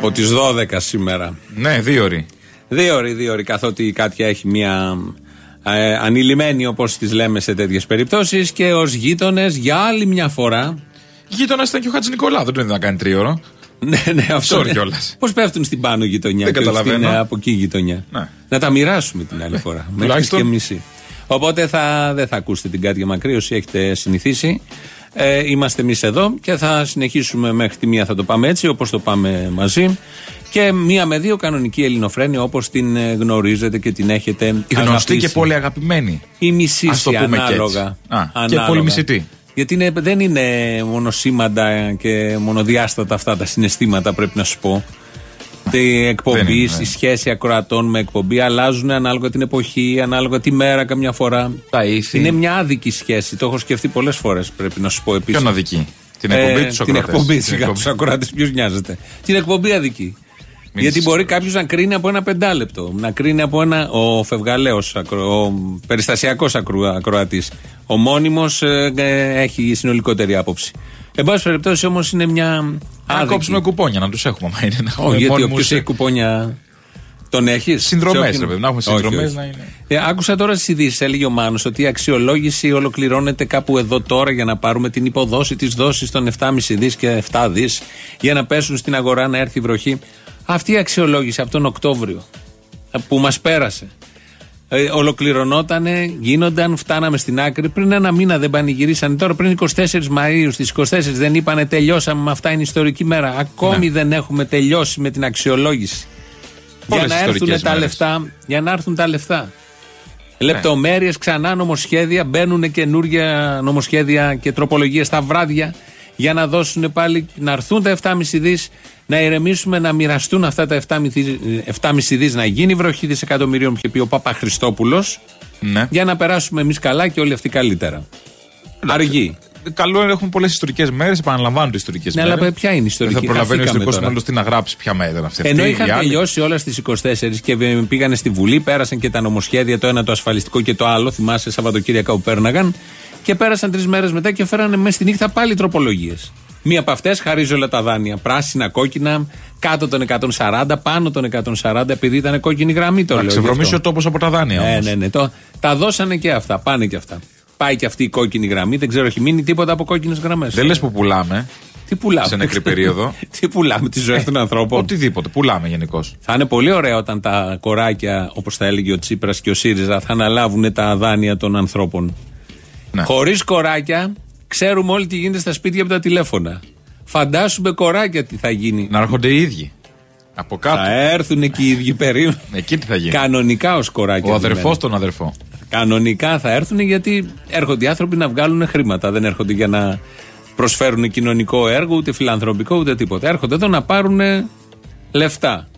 Από τις 12 σήμερα. Ναι, δύο ώρες. Δύο ώρες, δύο ώρες. Καθότι η Κάτια έχει μια ε, ανηλυμένη, όπως τις λέμε σε τέτοιες περιπτώσεις, και ως γείτονες για άλλη μια φορά. Γείτονας ήταν και ο Χατζη Νικολά, δεν να κάνει τρίωρο. ναι, ναι, αυτό. Sorry κιόλας. Πώς πέφτουν στην πάνω γειτονιά Δεν και όχι καταλαβαίνω. στην, ε, από εκεί γειτονιά. Ναι. Να τα μοιράσουμε την άλλη φορά. Μέχρι τουλάχιστον. και μισή. Οπότε θα, δεν θα ακούσετε την Κάτια Μακρύ όσοι έχετε συνηθίσει. Ε, είμαστε εμείς εδώ και θα συνεχίσουμε μέχρι τη μία θα το πάμε έτσι όπως το πάμε μαζί. Και μία με δύο κανονική ελληνοφρένεια όπως την ε, γνωρίζετε και την έχετε Η γνωστή αγαπήσει. και πολύ αγαπημένη. Η μισή Ας το πούμε και ανάλογα. έτσι. Α, και Ανάλογα. πολύ μισητή. Γιατί είναι, δεν είναι μονοσήμαντα και μονοδιάστατα αυτά τα συναισθήματα, πρέπει να σου πω. Η Δεν εκπομπή, είναι, ναι. η σχέση ακροατών με εκπομπή αλλάζουν ανάλογα την εποχή, ανάλογα τη μέρα καμιά φορά. Τα ήθη. Είναι μια άδικη σχέση. Το έχω σκεφτεί πολλές φορές, πρέπει να σου πω επίσης. Ποιον αδική. Την εκπομπή τους Την εκπομπή, σιγά τους ακροάτε, ποιος νοιάζεται. Την εκπομπή αδική. Μην Γιατί είσαι μπορεί σίγουρος. κάποιος να κρίνει από ένα πεντάλεπτο, να κρίνει από ένα. Ο φευγαλαίος, ο περιστασιακός ακροατής. Ο μόνιμος έχει συνολικότερη άποψη. Εν πάση περιπτώσει όμως είναι μια. Να άδικη. κόψουμε κουπόνια, να τους έχουμε. Μα είναι να έχουμε Όχι, γιατί μόνιμους- όποιος έχει κουπόνια. Τον έχεις; Συνδρομές, ρε παιδί, να έχουμε συνδρομές να είναι. Ε, άκουσα τώρα στις ειδήσεις, έλεγε ο Μάνος, ότι η αξιολόγηση ολοκληρώνεται κάπου εδώ τώρα για να πάρουμε την υποδόση της δόσης των 7,5 δις και 7 δις για να πέσουν στην αγορά να έρθει η βροχή. Αυτή η αξιολόγηση από τον Οκτώβριο ε, που μας πέρασε. Ε, ολοκληρωνότανε, γίνονταν, φτάναμε στην άκρη. Πριν ένα μήνα δεν πανηγυρίσανε. Τώρα πριν 24 Μαου, στις 24 δεν είπανε τελειώσαμε με αυτά, είναι ιστορική μέρα. Ακόμη Ναι. δεν έχουμε τελειώσει με την αξιολόγηση. Πολλές για να έρθουν ιστορικές τα μέρες. λεφτά. Για να έρθουν τα λεφτά. Λεπτομέρειες, ξανά νομοσχέδια. Μπαίνουν καινούργια νομοσχέδια και τροπολογίες στα βράδια για να δώσουν πάλι, να έρθουν τα 7,5 δις, να ηρεμήσουμε, να μοιραστούν αυτά τα 7,5 δις, να γίνει βροχή δισεκατομμυρίων που είχε πει ο Παπα Χριστόπουλος, Ναι. για να περάσουμε εμείς καλά και όλοι αυτοί καλύτερα. Αργεί. Καλό είναι έχουμε πολλές ιστορικές μέρες, επαναλαμβάνονται ιστορικές Ναι, μέρες. αλλά ποια είναι η ιστορική, Δεν θα προλαβαίνει ο χαθήκαμε ιστορικός τώρα. μέλος τι να γράψει, ποια μέρα ήταν αυτή. Ενώ Αυτή, είχαν η άλλη. τελειώσει όλα στις 24 και βε- πήγανε στη Βουλή, πέρασαν και τα νομοσχέδια, το ένα το ασφαλιστικό και το άλλο. Θυμάσαι Σαββατοκύριακα που πέρναγαν. Και πέρασαν τρεις μέρες μετά και φέρανε μέσα στη νύχτα πάλι τροπολογίες. Μία από αυτές χαρίζει όλα τα δάνεια. Πράσινα, κόκκινα, κάτω των 140, πάνω των 140, επειδή ήταν κόκκινη γραμμή το Να λέω. γι' ξεβρωμίσει αυτό. ο τόπος από τα δάνεια. Ναι, όμως. ναι, ναι. Το, τα δώσανε και αυτά. Πάνε και αυτά. Πάει και αυτή η κόκκινη γραμμή. Δεν ξέρω, έχει μείνει τίποτα από κόκκινες γραμμές. Δεν λες που πουλάμε. Τι πουλάμε; σε νεκρή περίοδο. Τι πουλάμε, τη ζωή των ανθρώπων; Οτιδήποτε. Πουλάμε γενικώς. Θα είναι πολύ ωραίο όταν τα κοράκια, όπως τα έλεγε ο Τσίπρας και ο ΣΥΡΙΖΑ, θα αναλάβουν τα δάνεια των ανθρώπων. Ναι. Χωρίς κοράκια, ξέρουμε όλοι τι γίνεται στα σπίτια από τα τηλέφωνα. Φαντάσουμε κοράκια τι θα γίνει. Να έρχονται οι ίδιοι. Από κάτω. Θα έρθουν εκεί οι ίδιοι περίπου. Εκεί τι θα γίνει. Κανονικά ως κοράκια. Ο αδερφός δηλαδή. τον αδερφό. Κανονικά θα έρθουν γιατί έρχονται οι άνθρωποι να βγάλουν χρήματα. Δεν έρχονται για να προσφέρουν κοινωνικό έργο, ούτε φιλανθρωπικό, ούτε τίποτα. Έρχονται εδώ να πάρουν λεφτά.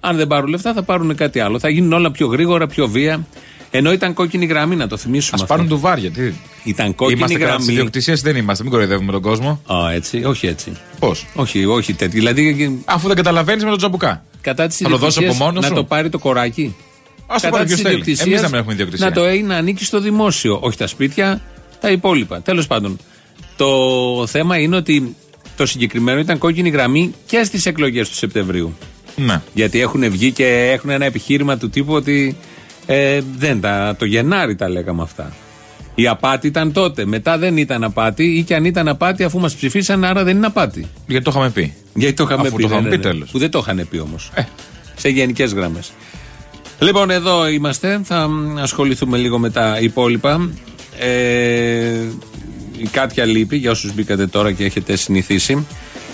Αν δεν πάρουν λεφτά, θα πάρουν κάτι άλλο. Θα γίνουν όλα πιο γρήγορα, πιο βία. Ενώ ήταν κόκκινη γραμμή, να το θυμίσουμε. Α αυτό. πάρουν του βάρια. Τι; Ήταν κόκκινη Είμαστε κατά τη γραμμή. ιδιοκτησία, δεν είμαστε. Μην κοροϊδεύουμε τον κόσμο. Α, έτσι, όχι έτσι. Πώς; Όχι, όχι τέτοιο. Δηλαδή, Αφού δεν καταλαβαίνεις με τον τζαμπουκά. κατά της Θα το δώσει από μόνος να σου; το πάρει το κοράκι. Α το πάρει της ποιος θέλει. ιδιοκτησίας, Εμείς να μην έχουμε ιδιοκτησία. Να το έχει να ανήκει στο δημόσιο, όχι τα σπίτια, τα υπόλοιπα. Τέλος πάντων, το θέμα είναι ότι το συγκεκριμένο ήταν κόκκινη γραμμή και στις εκλογές του Σεπτεμβρίου. Ναι. Γιατί έχουν βγει και έχουν ένα επιχείρημα του τύπου ότι ε, δεν τα, το Γενάρη τα λέγαμε αυτά. Η απάτη ήταν τότε. Μετά δεν ήταν απάτη ή και αν ήταν απάτη αφού μας ψηφίσαν, άρα δεν είναι απάτη. Γιατί το είχαμε πει. Γιατί το είχαμε Αφού πει. το ναι, είχαμε ναι, πει ναι. τέλος. Που δεν το είχαν πει όμως. Ε. Σε γενικές γραμμές. Λοιπόν, εδώ είμαστε. Θα μ, ασχοληθούμε λίγο με τα υπόλοιπα. Ε, η Κάτια λείπει για όσους μπήκατε τώρα και έχετε συνηθίσει.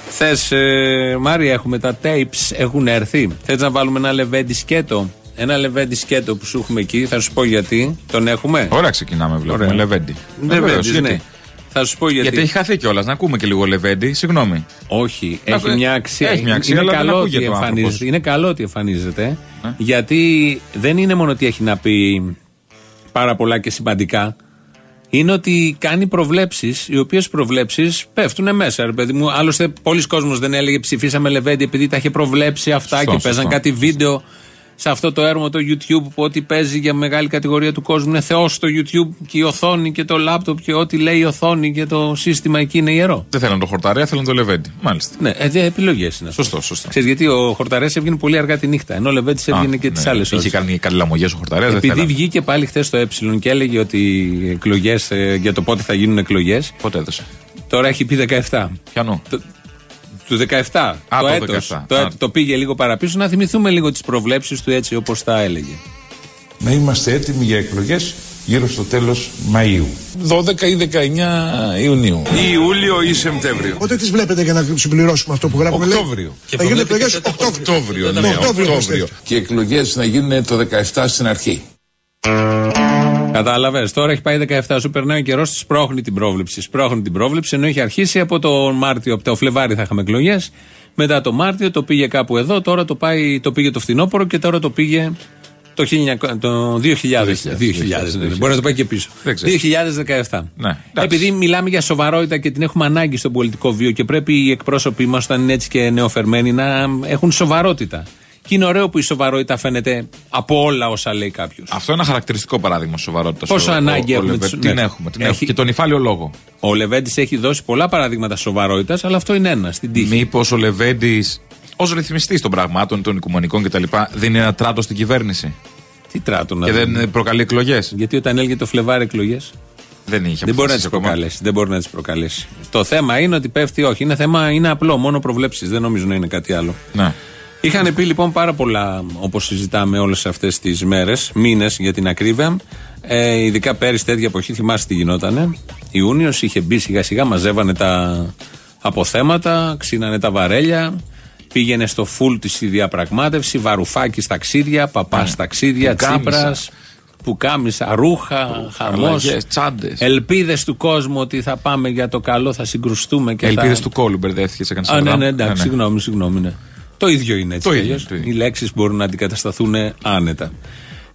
Θες, ε, Μάρια, έχουμε τα tapes, έχουν έρθει. Θες να βάλουμε ένα λεβέντι σκέτο; Ένα λεβέντι σκέτο που σου έχουμε εκεί, θα σου πω γιατί. Τον έχουμε; Ωραία, ξεκινάμε. Βλέπουμε Ωραία. Λεβέντι. Ε, Λεβέντης, βεβαίως, γιατί. ναι. Θα σου πω γιατί. Γιατί έχει χαθεί κιόλας. Να ακούμε και λίγο Λεβέντι. Συγγνώμη. Όχι, Να- έχει μια αξία. έχει μια αξία, είναι, αλλά δεν καλό ότι ακούγεται ο εμφανίζεται. άνθρωπος. είναι καλό ότι εμφανίζεται. Ε. Γιατί δεν είναι μόνο ότι έχει να πει πάρα πολλά και σημαντικά. Είναι ότι κάνει προβλέψεις, οι οποίες προβλέψεις πέφτουν μέσα, ρε παιδί μου. Άλλωστε, πολλοί κόσμος δεν έλεγε ψηφίσαμε Λεβέντι επειδή τα είχε προβλέψει αυτά Σωστό, και παίζαν σωστό. κάτι βίντεο σε αυτό το έργο το YouTube που ό,τι παίζει για μεγάλη κατηγορία του κόσμου είναι Θεός στο YouTube και η οθόνη και το λάπτοπ και ό,τι λέει η οθόνη και το σύστημα εκεί είναι ιερό. Δεν θέλουν το χορταρέα, θέλουν το λεβέντι. Μάλιστα. Ναι, ε, επιλογές είναι. Σωστό, σωστό. Ξέρεις, γιατί ο Χορταρές έβγαινε πολύ αργά τη νύχτα, ενώ ο Λεβέντης έβγαινε και τις ναι. άλλε ώρες. Είχε κάνει καλή λαμογές ο χορταρέας. Επειδή βγήκε πάλι χθες το Ε και έλεγε ότι εκλογές για το πότε θα γίνουν εκλογές. Πότε έδωσε; Τώρα έχει πει 17. Πιανού. Το, του 17. Α, το, το έτος, 17. Το, Α. έτος, το πήγε λίγο παραπίσω. Να θυμηθούμε λίγο τις προβλέψεις του έτσι όπως τα έλεγε. να είμαστε έτοιμοι για εκλογές γύρω στο τέλος Μαΐου. 12 ή 19 Ιουνίου. Ιούλιο ή Σεπτέμβριο. Πότε τις βλέπετε για να συμπληρώσουμε αυτό που γράφουμε. λέει; Οκτώβριο. Θα γίνουν εκλογές Οκτώβριο. Οκτώβριο, ναι, Ναι, Οκτώβριο, Οκτώβριο. Και οι εκλογές να γίνουν το 17 στην αρχή. Κατάλαβες. Τώρα έχει πάει 17. Σου περνάει ο καιρό, σπρώχνει την πρόβλεψη. Σπρώχνει την πρόβλεψη ενώ έχει αρχίσει από το Μάρτιο, από το Φλεβάρι θα είχαμε εκλογές. Μετά το Μάρτιο το πήγε κάπου εδώ. Τώρα το, πάει, το πήγε το φθινόπωρο και τώρα το πήγε το, 1900, το 2000. 2000, 2000, ναι, ναι, μπορεί να το πάει και πίσω. Δεν ξέρω. 2017. Ναι, εντάξει. Επειδή μιλάμε για σοβαρότητα και την έχουμε ανάγκη στον πολιτικό βίο και πρέπει οι εκπρόσωποι μας, όταν είναι έτσι και νεοφερμένοι, να έχουν σοβαρότητα. Και είναι ωραίο που η σοβαρότητα φαίνεται από όλα όσα λέει κάποιος. Αυτό είναι ένα χαρακτηριστικό παράδειγμα σοβαρότητας. Πόσο ανάγκη έχουμε τους- Την ναι. έχουμε. Την Έχει- έχουμε. Και τον υφάλιο λόγο. Ο Λεβέντης έχει δώσει πολλά παραδείγματα σοβαρότητας, αλλά αυτό είναι ένα στην τύχη. Μήπως ο Λεβέντης, ως ρυθμιστής των πραγμάτων, των οικουμενικών κτλ., δίνει ένα τράτο στην κυβέρνηση; Τι τράτο να Και δούμε. δεν προκαλεί εκλογές; Γιατί όταν έλεγε το Φλεβάρι εκλογές, Δεν είχε δεν μπορεί να τις αποφασίσει ακόμα. προκαλέσει. Δεν μπορεί να τις προκαλέσει. Το θέμα είναι ότι πέφτει, όχι. Είναι θέμα, είναι απλό, μόνο προβλέψεις. Δεν νομίζω να είναι κάτι άλλο. Ναι. Είχαν πει λοιπόν πάρα πολλά, όπως συζητάμε όλες αυτές τις μέρες, μήνες για την ακρίβεια. Ε, ειδικά πέρυσι τέτοια εποχή, θυμάσαι τι γινότανε. Ιούνιο είχε μπει σιγά σιγά, μαζεύανε τα αποθέματα, ξύνανε τα βαρέλια. Πήγαινε στο φουλ της η διαπραγμάτευση, βαρουφάκι ταξίδια, παπάς ταξίδια, Πουκάμισα. τσίπρας, πουκάμισα, ρούχα, χαμός. Αλλαγές, τσάντες. Ελπίδες του κόσμου ότι θα πάμε για το καλό, θα συγκρουστούμε και Ελπίδες θα... του κόλλου μπερδεύτηκε, έκανε Α, ναι, ναι, εντάξει, συγγνώμη, συγγνώμη. Ναι. Το ίδιο είναι έτσι. Το κι ίδιο, αλλιώς. το ίδιο. Οι λέξεις μπορούν να αντικατασταθούν άνετα.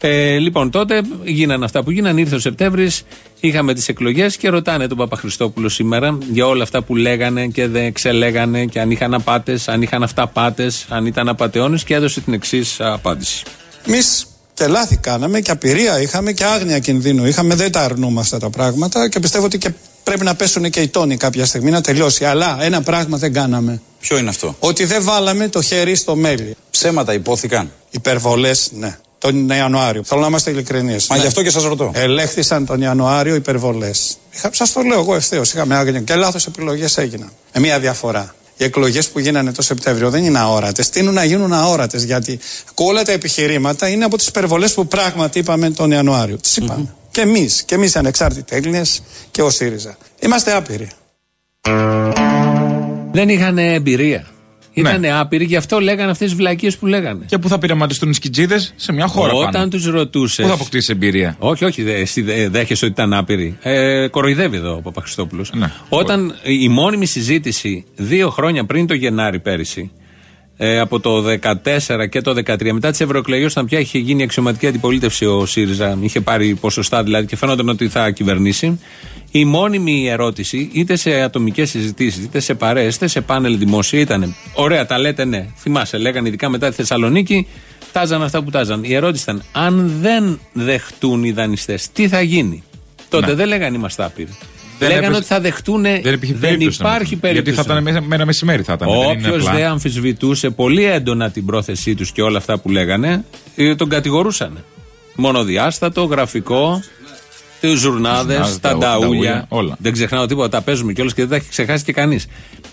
Ε, λοιπόν, τότε γίνανε αυτά που γίνανε. Ήρθε ο Σεπτέμβρης, είχαμε τις εκλογές και ρωτάνε τον Παπαχριστόπουλο σήμερα για όλα αυτά που λέγανε και δεν ξελέγανε και αν είχαν απάτες, αν είχαν αυταπάτε, αν ήταν απαταιώνες και έδωσε την εξής απάντηση. Εμείς και λάθη κάναμε και απειρία είχαμε και άγνοια κινδύνου είχαμε. Δεν τα αρνούμαστε τα πράγματα και πιστεύω ότι και πρέπει να πέσουν και οι τόνοι κάποια στιγμή να τελειώσει. Αλλά ένα πράγμα δεν κάναμε. Ποιο είναι αυτό; Ότι δεν βάλαμε το χέρι στο μέλι. Ψέματα υπόθηκαν. Υπερβολές, ναι. Τον Ιανουάριο. Θέλω να είμαστε ειλικρινείς. Μα γι' αυτό και σας ρωτώ. Ελέγχθησαν τον Ιανουάριο υπερβολές. Σας το λέω εγώ ευθέως. Είχαμε άγνοια και λάθος επιλογές έγιναν. Με μία διαφορά. Οι εκλογές που γίνανε το Σεπτέμβριο δεν είναι αόρατες. Τείνουν να γίνουν αόρατες γιατί όλα τα επιχειρήματα είναι από τις υπερβολές που πράγματι είπαμε τον Ιανουάριο. Τις είπαμε. Και εμείς, και εμείς ανεξάρτητοι Έλληνες και ο ΣΥΡΙΖΑ. Είμαστε άπειροι. Δεν είχαν εμπειρία. Ναι. Ήταν άπειροι, γι' αυτό λέγανε αυτές τις βλακίες που λέγανε. Και πού θα πειραματιστούν οι σκιτζίδες σε μια χώρα Όταν πάνω. τους ρωτούσε. Πού θα αποκτήσεις εμπειρία; Όχι, όχι, δε, εσύ δε- δέχεσαι ότι ήταν άπειροι. Ε, κοροϊδεύει εδώ ο Παπαχριστόπουλο. Ναι. Όταν η μόνιμη συζήτηση δύο χρόνια πριν το Γενάρη πέρυσι, ε, από το 2014 και το 2013, μετά τις ευρωεκλογές, όταν πια είχε γίνει αξιωματική αντιπολίτευση ο ΣΥΡΙΖΑ, είχε πάρει ποσοστά δηλαδή και φαίνονταν ότι θα κυβερνήσει. Η μόνιμη ερώτηση, είτε σε ατομικές συζητήσεις, είτε σε παρέες, είτε σε πάνελ δημόσια, ήταν Ωραία, τα λέτε ναι. Θυμάσαι, λέγανε ειδικά μετά τη Θεσσαλονίκη, τάζαν αυτά που τάζαν. Η ερώτηση ήταν, αν δεν δεχτούν οι δανειστές, τι θα γίνει; Τότε Ναι. δεν λέγανε είμαστε άπειροι. Δεν λέγανε έπαιζε- ότι θα δεχτούν. Δεν υπήρχε περίπτωση. να υπάρχει μην- περίπτωση. Γιατί θα ήταν με- με ένα μεσημέρι θα ήταν. δεν είναι Όποιος απλά. δεν αμφισβητούσε πολύ έντονα την πρόθεσή τους και όλα αυτά που λέγανε, ε, τον κατηγορούσαν. Μονοδιάστατο, γραφικό, του ζουρνάδες, ζουρνάδες, τα τα νταούλια. ούλια, όλα. Δεν ξεχνάω τίποτα, τα παίζουμε κιόλας και δεν τα έχει ξεχάσει και κανείς.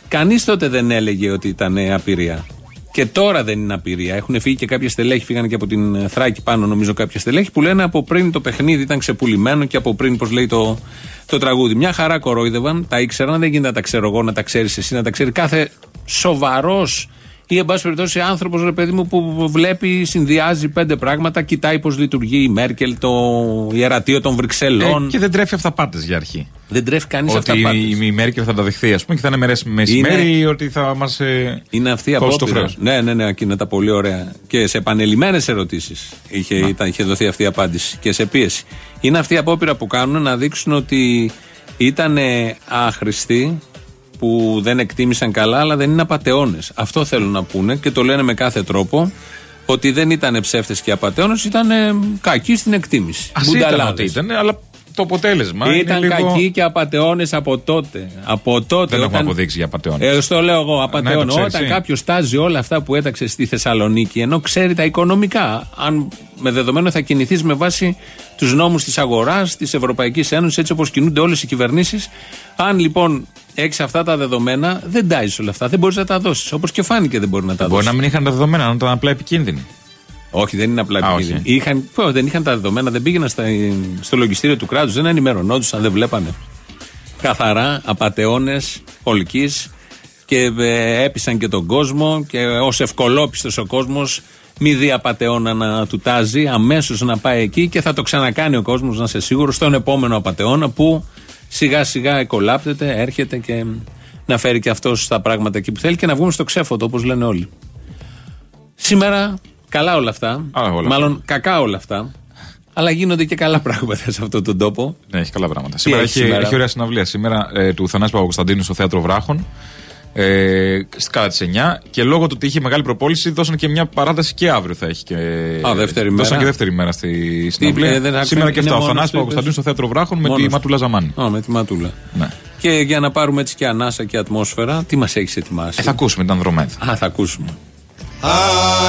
Κανείς τότε δεν έλεγε ότι ήταν ε, απειρία. Και τώρα δεν είναι απειρία. Έχουν φύγει και κάποια στελέχη, φύγανε και από την ε, Θράκη πάνω, νομίζω, κάποια στελέχη που λένε από πριν το παιχνίδι ήταν ξεπουλημένο και από πριν, πώς λέει το, το τραγούδι. Μια χαρά κορόιδευαν, τα ήξεραν, δεν γίνεται να τα ξέρω εγώ, να τα ξέρεις εσύ, να τα ξέρει κάθε σοβαρός ή εν πάση περιπτώσει άνθρωπος, ρε παιδί μου, που βλέπει, συνδυάζει πέντε πράγματα, κοιτάει πώς λειτουργεί η Μέρκελ, το ιερατείο των Βρυξελών. Ε, και δεν τρέφει αυταπάτες για αρχή. Δεν τρέφει κανείς αυτά Ότι πάντα. η, η Μέρκελ θα τα δεχθεί, ας πούμε, και θα είναι μέρα μεσημέρι, ότι θα μας. Ε, Είναι αυτή η κόψει το απόπειρα. χρέος. Ναι, ναι, ναι, εκείνα τα πολύ ωραία. Και σε επανειλημμένες ερωτήσεις είχε, ήταν- είχε δοθεί αυτή η απάντηση και σε πίεση. Είναι αυτή η απόπειρα που κάνουν να δείξουν ότι ήταν άχρηστοι, που δεν εκτίμησαν καλά, αλλά δεν είναι απαταιώνες. Αυτό θέλουν να πούνε και το λένε με κάθε τρόπο Ότι δεν ήταν ψεύτες και απαταιώνες, ήταν ε, κακοί στην εκτίμηση. Α ήταν Μπουνταλάδες. ότι ήταν, αλλά το αποτέλεσμα Ήταν είναι λίγο... κακοί και απαταιώνες από τότε. Από τότε. Δεν έχουμε όταν- αποδείξει για απαταιώνες. Ε, στο λέω εγώ, απαταιώνω. Ναι, το ξέρεις Όταν εσύ. κάποιος τάζει όλα αυτά που έταξε στη Θεσσαλονίκη, ενώ ξέρει τα οικονομικά, αν με δεδομένο θα κινηθείς με βάση τους νόμους της αγοράς, της Ευρωπαϊκής Ένωσης, έτσι όπως κινούνται όλες οι κυβερνήσεις. Αν λοιπόν έχει αυτά τα δεδομένα, δεν τάζει όλα αυτά. Δεν μπορείς να τα δώσεις. Όπως και φάνηκε δεν μπορεί να τα Μπορεί δώσεις. να μην είχαν τα δεδομένα, να ήταν απλά επικίνδυνοι. Όχι, δεν είναι απλά Α, επικίνδυνοι. όχι. Είχαν, πω, δεν είχαν τα δεδομένα, δεν πήγαιναν στα, στο λογιστήριο του κράτους, δεν ενημερωνόντουσαν, δεν βλέπανε. Καθαρά απαταιώνες ολική και ε, έπεισαν και τον κόσμο και ως ευκολόπιστος ο κόσμος μη δει απαταιώνα να του τάζει, αμέσως να πάει εκεί και θα το ξανακάνει ο κόσμος, να είσαι σίγουρος, στον επόμενο απαταιώνα που σιγά σιγά εκολάπτεται, έρχεται και να φέρει και αυτός τα πράγματα εκεί που θέλει και να βγούμε στο ξέφωτο, όπως λένε όλοι. Σήμερα καλά όλα αυτά. Α, όλα μάλλον κακά όλα αυτά. Αλλά γίνονται και καλά πράγματα σε αυτόν τον τόπο. Ναι, έχει καλά πράγματα. Σήμερα έχεις έχει, σήμερα; έχει ωραία συναυλία. Σήμερα ε, του Θανάση Παπακοσταντίνου στο θέατρο Βράχων. Ε, κατά τι 9 και λόγω του ότι είχε μεγάλη προπόληση δώσαν και μια παράταση και αύριο θα έχει και. Α, δεύτερη Δώσαν μέρα. και δεύτερη μέρα στη συναυλία. ε, δεν άκουσα, Σήμερα και είναι αυτά. Ο μόνος Θανάση του, Παπακοσταντίνου στο είπες. θέατρο Βράχων με Μόνος τη του. Ματούλα Ζαμάνη. Α, με τη ματούλα. Ναι. Και για να πάρουμε έτσι και ανάσα και ατμόσφαιρα, τι μας έχεις ετοιμάσει; Ε, θα ακούσουμε την Ανδρομέδα. Α, θα ακούσουμε.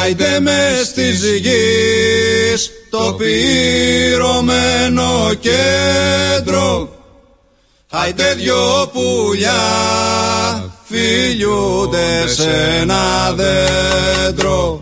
Άιντε με της γης το πυρωμένο κέντρο Άιντε δυο πουλιά φιλιούνται σε ένα δέντρο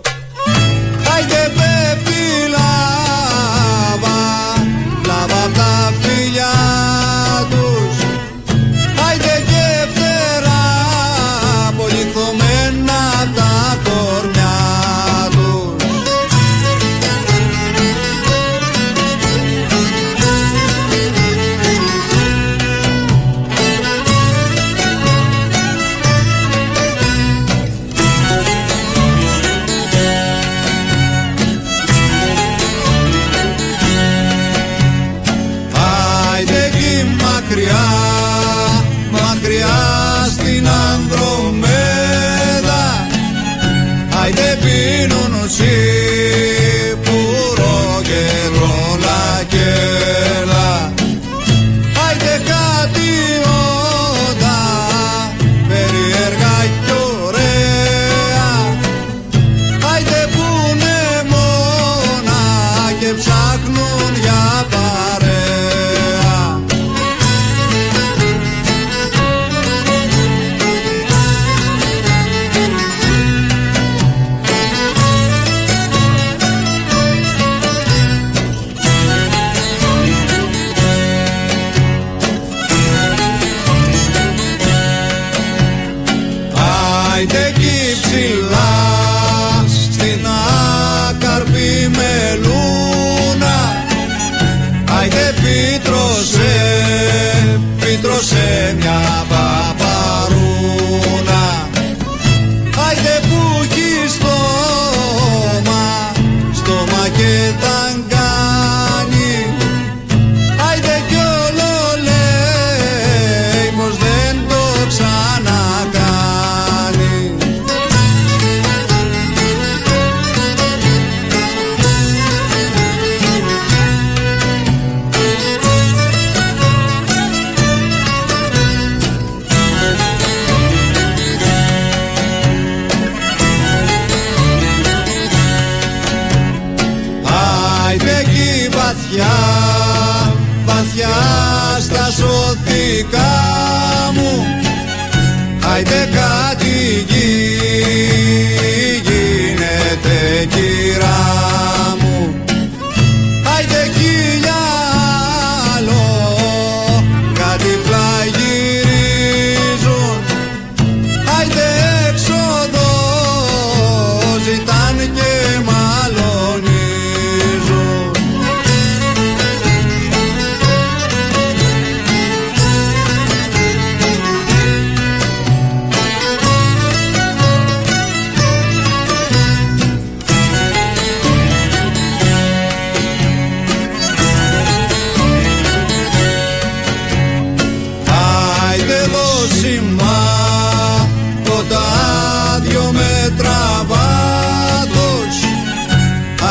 ζυμά το τάδιο με τραβάτος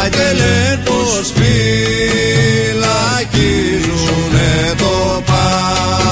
αγγελέτος φυλακίζουνε το πάθος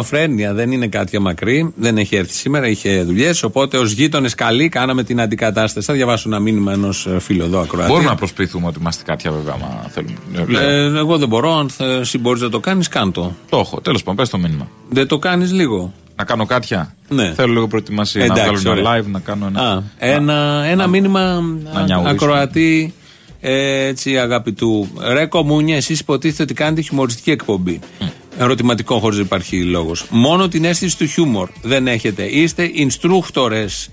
ελληνοφρένεια, δεν είναι κάτι μακρύ. Δεν έχει έρθει σήμερα, είχε δουλειές. Οπότε ως γείτονες καλοί κάναμε την αντικατάσταση. Θα διαβάσω ένα μήνυμα ενός φίλου εδώ ακροατή. Μπορούμε να προσποιηθούμε ότι είμαστε κάτι βέβαια, άμα θέλουμε. Ε, εγώ δεν μπορώ, αν θε- εσύ μπορείς να το κάνεις, κάντο. Το έχω. Τέλος πάντων, πες το μήνυμα. Δεν το κάνεις λίγο. Να κάνω κάτια; Ναι. Θέλω λίγο προετοιμασία. να Εντάξει, βγάλω ένα ωραία. live, να κάνω ένα. Α, ένα, ένα μήνυμα να α- νιαουρήσουμε. ακροατή ε, έτσι αγαπητού. Ρε κομμούνια, εσείς υποτίθεται ότι κάνετε χιουμοριστική εκπομπή. Ερωτηματικό χωρίς να υπάρχει λόγος. Μόνο την αίσθηση του χιούμορ δεν έχετε. Είστε instructores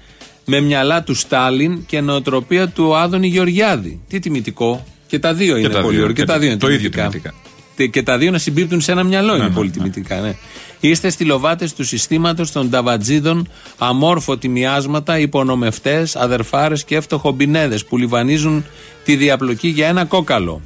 με μυαλά του Στάλιν και νοοτροπία του Άδωνη Γεωργιάδη. Τι τιμητικό. Και τα δύο είναι τα πολύ δύο. ωραία. Και, Και τα δύο είναι το ίδιο τιμητικά. τιμητικά. Τε- Και τα δύο να συμπίπτουν σε ένα μυαλό είναι ναι, πολύ ναι. τιμητικά. Ναι. Είστε στυλοβάτες του συστήματος των ταβατζίδων, αμόρφωτοι μοιάσματα, υπονομευτές, αδερφάρες και εύτοχομπινέδε που λιβανίζουν τη διαπλοκή για ένα κόκαλο.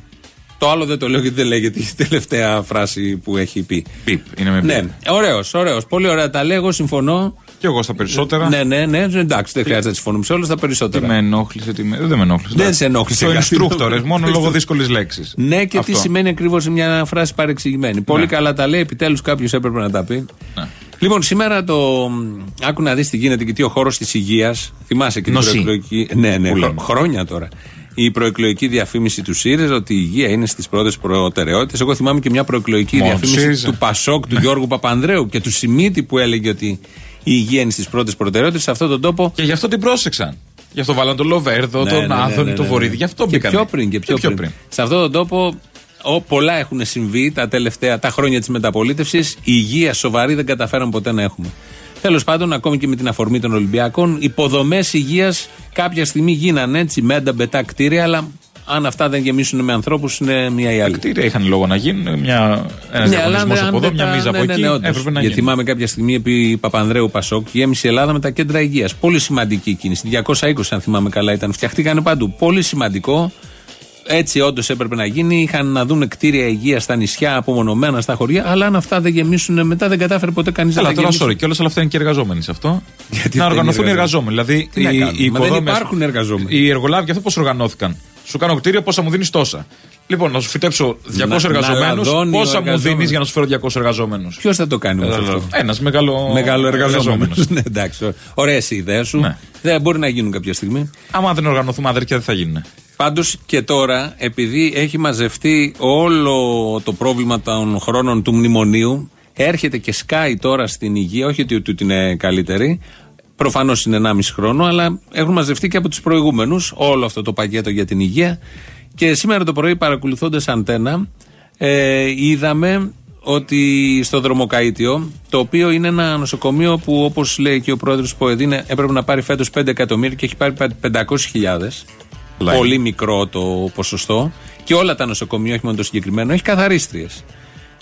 Το άλλο δεν το λέω γιατί δεν λέγεται η τελευταία φράση που έχει πει. Πιπ. Είναι με Ναι, πιπ. ωραίος, ωραίος. Πολύ ωραία τα λέω. Εγώ συμφωνώ. Και εγώ στα περισσότερα. Ναι, ναι, ναι. Εντάξει, δεν χρειάζεται να συμφωνούμε σε όλα στα Τι περισσότερα. με ενόχλησε, τι με. Δεν με ενόχλησε. Δεν εντάξει. σε ενόχλησε Το κάτι. instructors, μόνο λόγω δύσκολης λέξης. Ναι, και τι σημαίνει ακριβώς μια φράση παρεξηγημένη. Πολύ καλά τα λέει, επιτέλους κάποιος έπρεπε να τα πει. Ναι. Λοιπόν, σήμερα το. Άκου να δεις τι γίνεται και τι ο χώρος της υγείας. Θυμάσαι και την Νοσή. προεκλογική. Ναι, ναι, Που χρο- λέμε. χρόνια τώρα. Η προεκλογική διαφήμιση του ΣΥΡΙΖΑ ότι η υγεία είναι στις πρώτες προτεραιότητες. Εγώ θυμάμαι και μια προεκλογική Μόνος διαφήμιση ΣΥΡΙΖΑ. του Πασόκ, του Γιώργου Παπανδρέου και του Σιμίτη που έλεγε ότι η υγεία είναι στις πρώτες προτεραιότητες. Σε αυτόν τον τόπο Και γι' αυτό την πρόσεξαν. Γι' αυτό βάλαν τον Λοβέρδο, ναι, τον ναι, ναι, Άδωνη, ναι, τον ναι. Βορύδη. Γι' αυτό και μπήκαν. πιο πριν. Και πιο, πριν. Σε αυτόν τον τόπο ο, πολλά έχουν συμβεί τα τελευταία τα χρόνια της μεταπολίτευσης. Η υγεία σοβαρή δεν καταφέραμε ποτέ να έχουμε. Τέλος πάντων, ακόμη και με την αφορμή των Ολυμπιακών, υποδομές υγείας κάποια στιγμή γίνανε έτσι με μπετά κτίρια, αλλά αν αυτά δεν γεμίσουν με ανθρώπους, είναι μία ή άλλη. Κτίρια είχαν λόγο να γίνουν. Μια, ένας Ναι, αλλά διαγωνισμός αν από εδώ, δεν μια τα- μίζα ναι, από ναι, εκεί. ναι, όντως. Έπρεπε να Γιατί γίνει. θυμάμαι κάποια στιγμή επί Παπανδρέου Πασόκ γέμισε η Ελλάδα με τα κέντρα υγείας. Πολύ σημαντική κίνηση. 220, αν θυμάμαι καλά, ήταν. Φτιαχτήκανε παντού. Πολύ σημαντικό. Έτσι όντως έπρεπε να γίνει. Είχαν να δουν κτίρια υγεία στα νησιά, απομονωμένα στα χωριά. Αλλά αν αυτά δεν γεμίσουν μετά, δεν κατάφερε ποτέ κανείς να Καλά, τα τώρα γεμίσει. sorry, και όλα αυτά είναι και εργαζόμενοι σε αυτό. Γιατί να δεν οργανωθούν οι είναι εργαζόμενοι. Δηλαδή, Τι να οι, κάνουν, οι μα δεν υποδόμες- υπάρχουν εργαζόμενοι. Οι εργολάβοι αυτό πώς οργανώθηκαν; Σου κάνω κτίριο, πόσα μου δίνεις τόσα. Λοιπόν, να σου φυτέψω 200 Να- να εργαζομένους, λαδώνει ο πόσα μου εργαζόμενος. δίνει για να σου φέρω 200 εργαζομένους; Ποιος θα το κάνει όμως αυτό; Ένας μεγάλο, Μεγάλο εργαζόμενος. εργαζόμενος. ναι, εντάξει. Ωραία η ιδέα σου. Ναι. Δεν μπορεί να γίνουν κάποια στιγμή. Άμα δεν οργανωθούμε αδέρφια, δεν θα γίνουν. Πάντως και τώρα, επειδή έχει μαζευτεί όλο το πρόβλημα των χρόνων του μνημονίου, έρχεται και σκάει τώρα στην υγεία. Όχι ότι ότι είναι καλύτερη. Προφανώς είναι 1,5 χρόνο, αλλά έχουν μαζευτεί και από τους προηγούμενους όλο αυτό το πακέτο για την υγεία. Και σήμερα το πρωί, παρακολουθώντας αντένα, ε, είδαμε ότι στο δρομοκαίτιο, το οποίο είναι ένα νοσοκομείο που όπως λέει και ο πρόεδρος του ΠΟΕΔ, έπρεπε να πάρει φέτος 5 εκατομμύρια και έχει πάρει 500.000. Λάει. Πολύ μικρό το ποσοστό. Και όλα τα νοσοκομεία, όχι μόνο το συγκεκριμένο, έχει καθαρίστριες.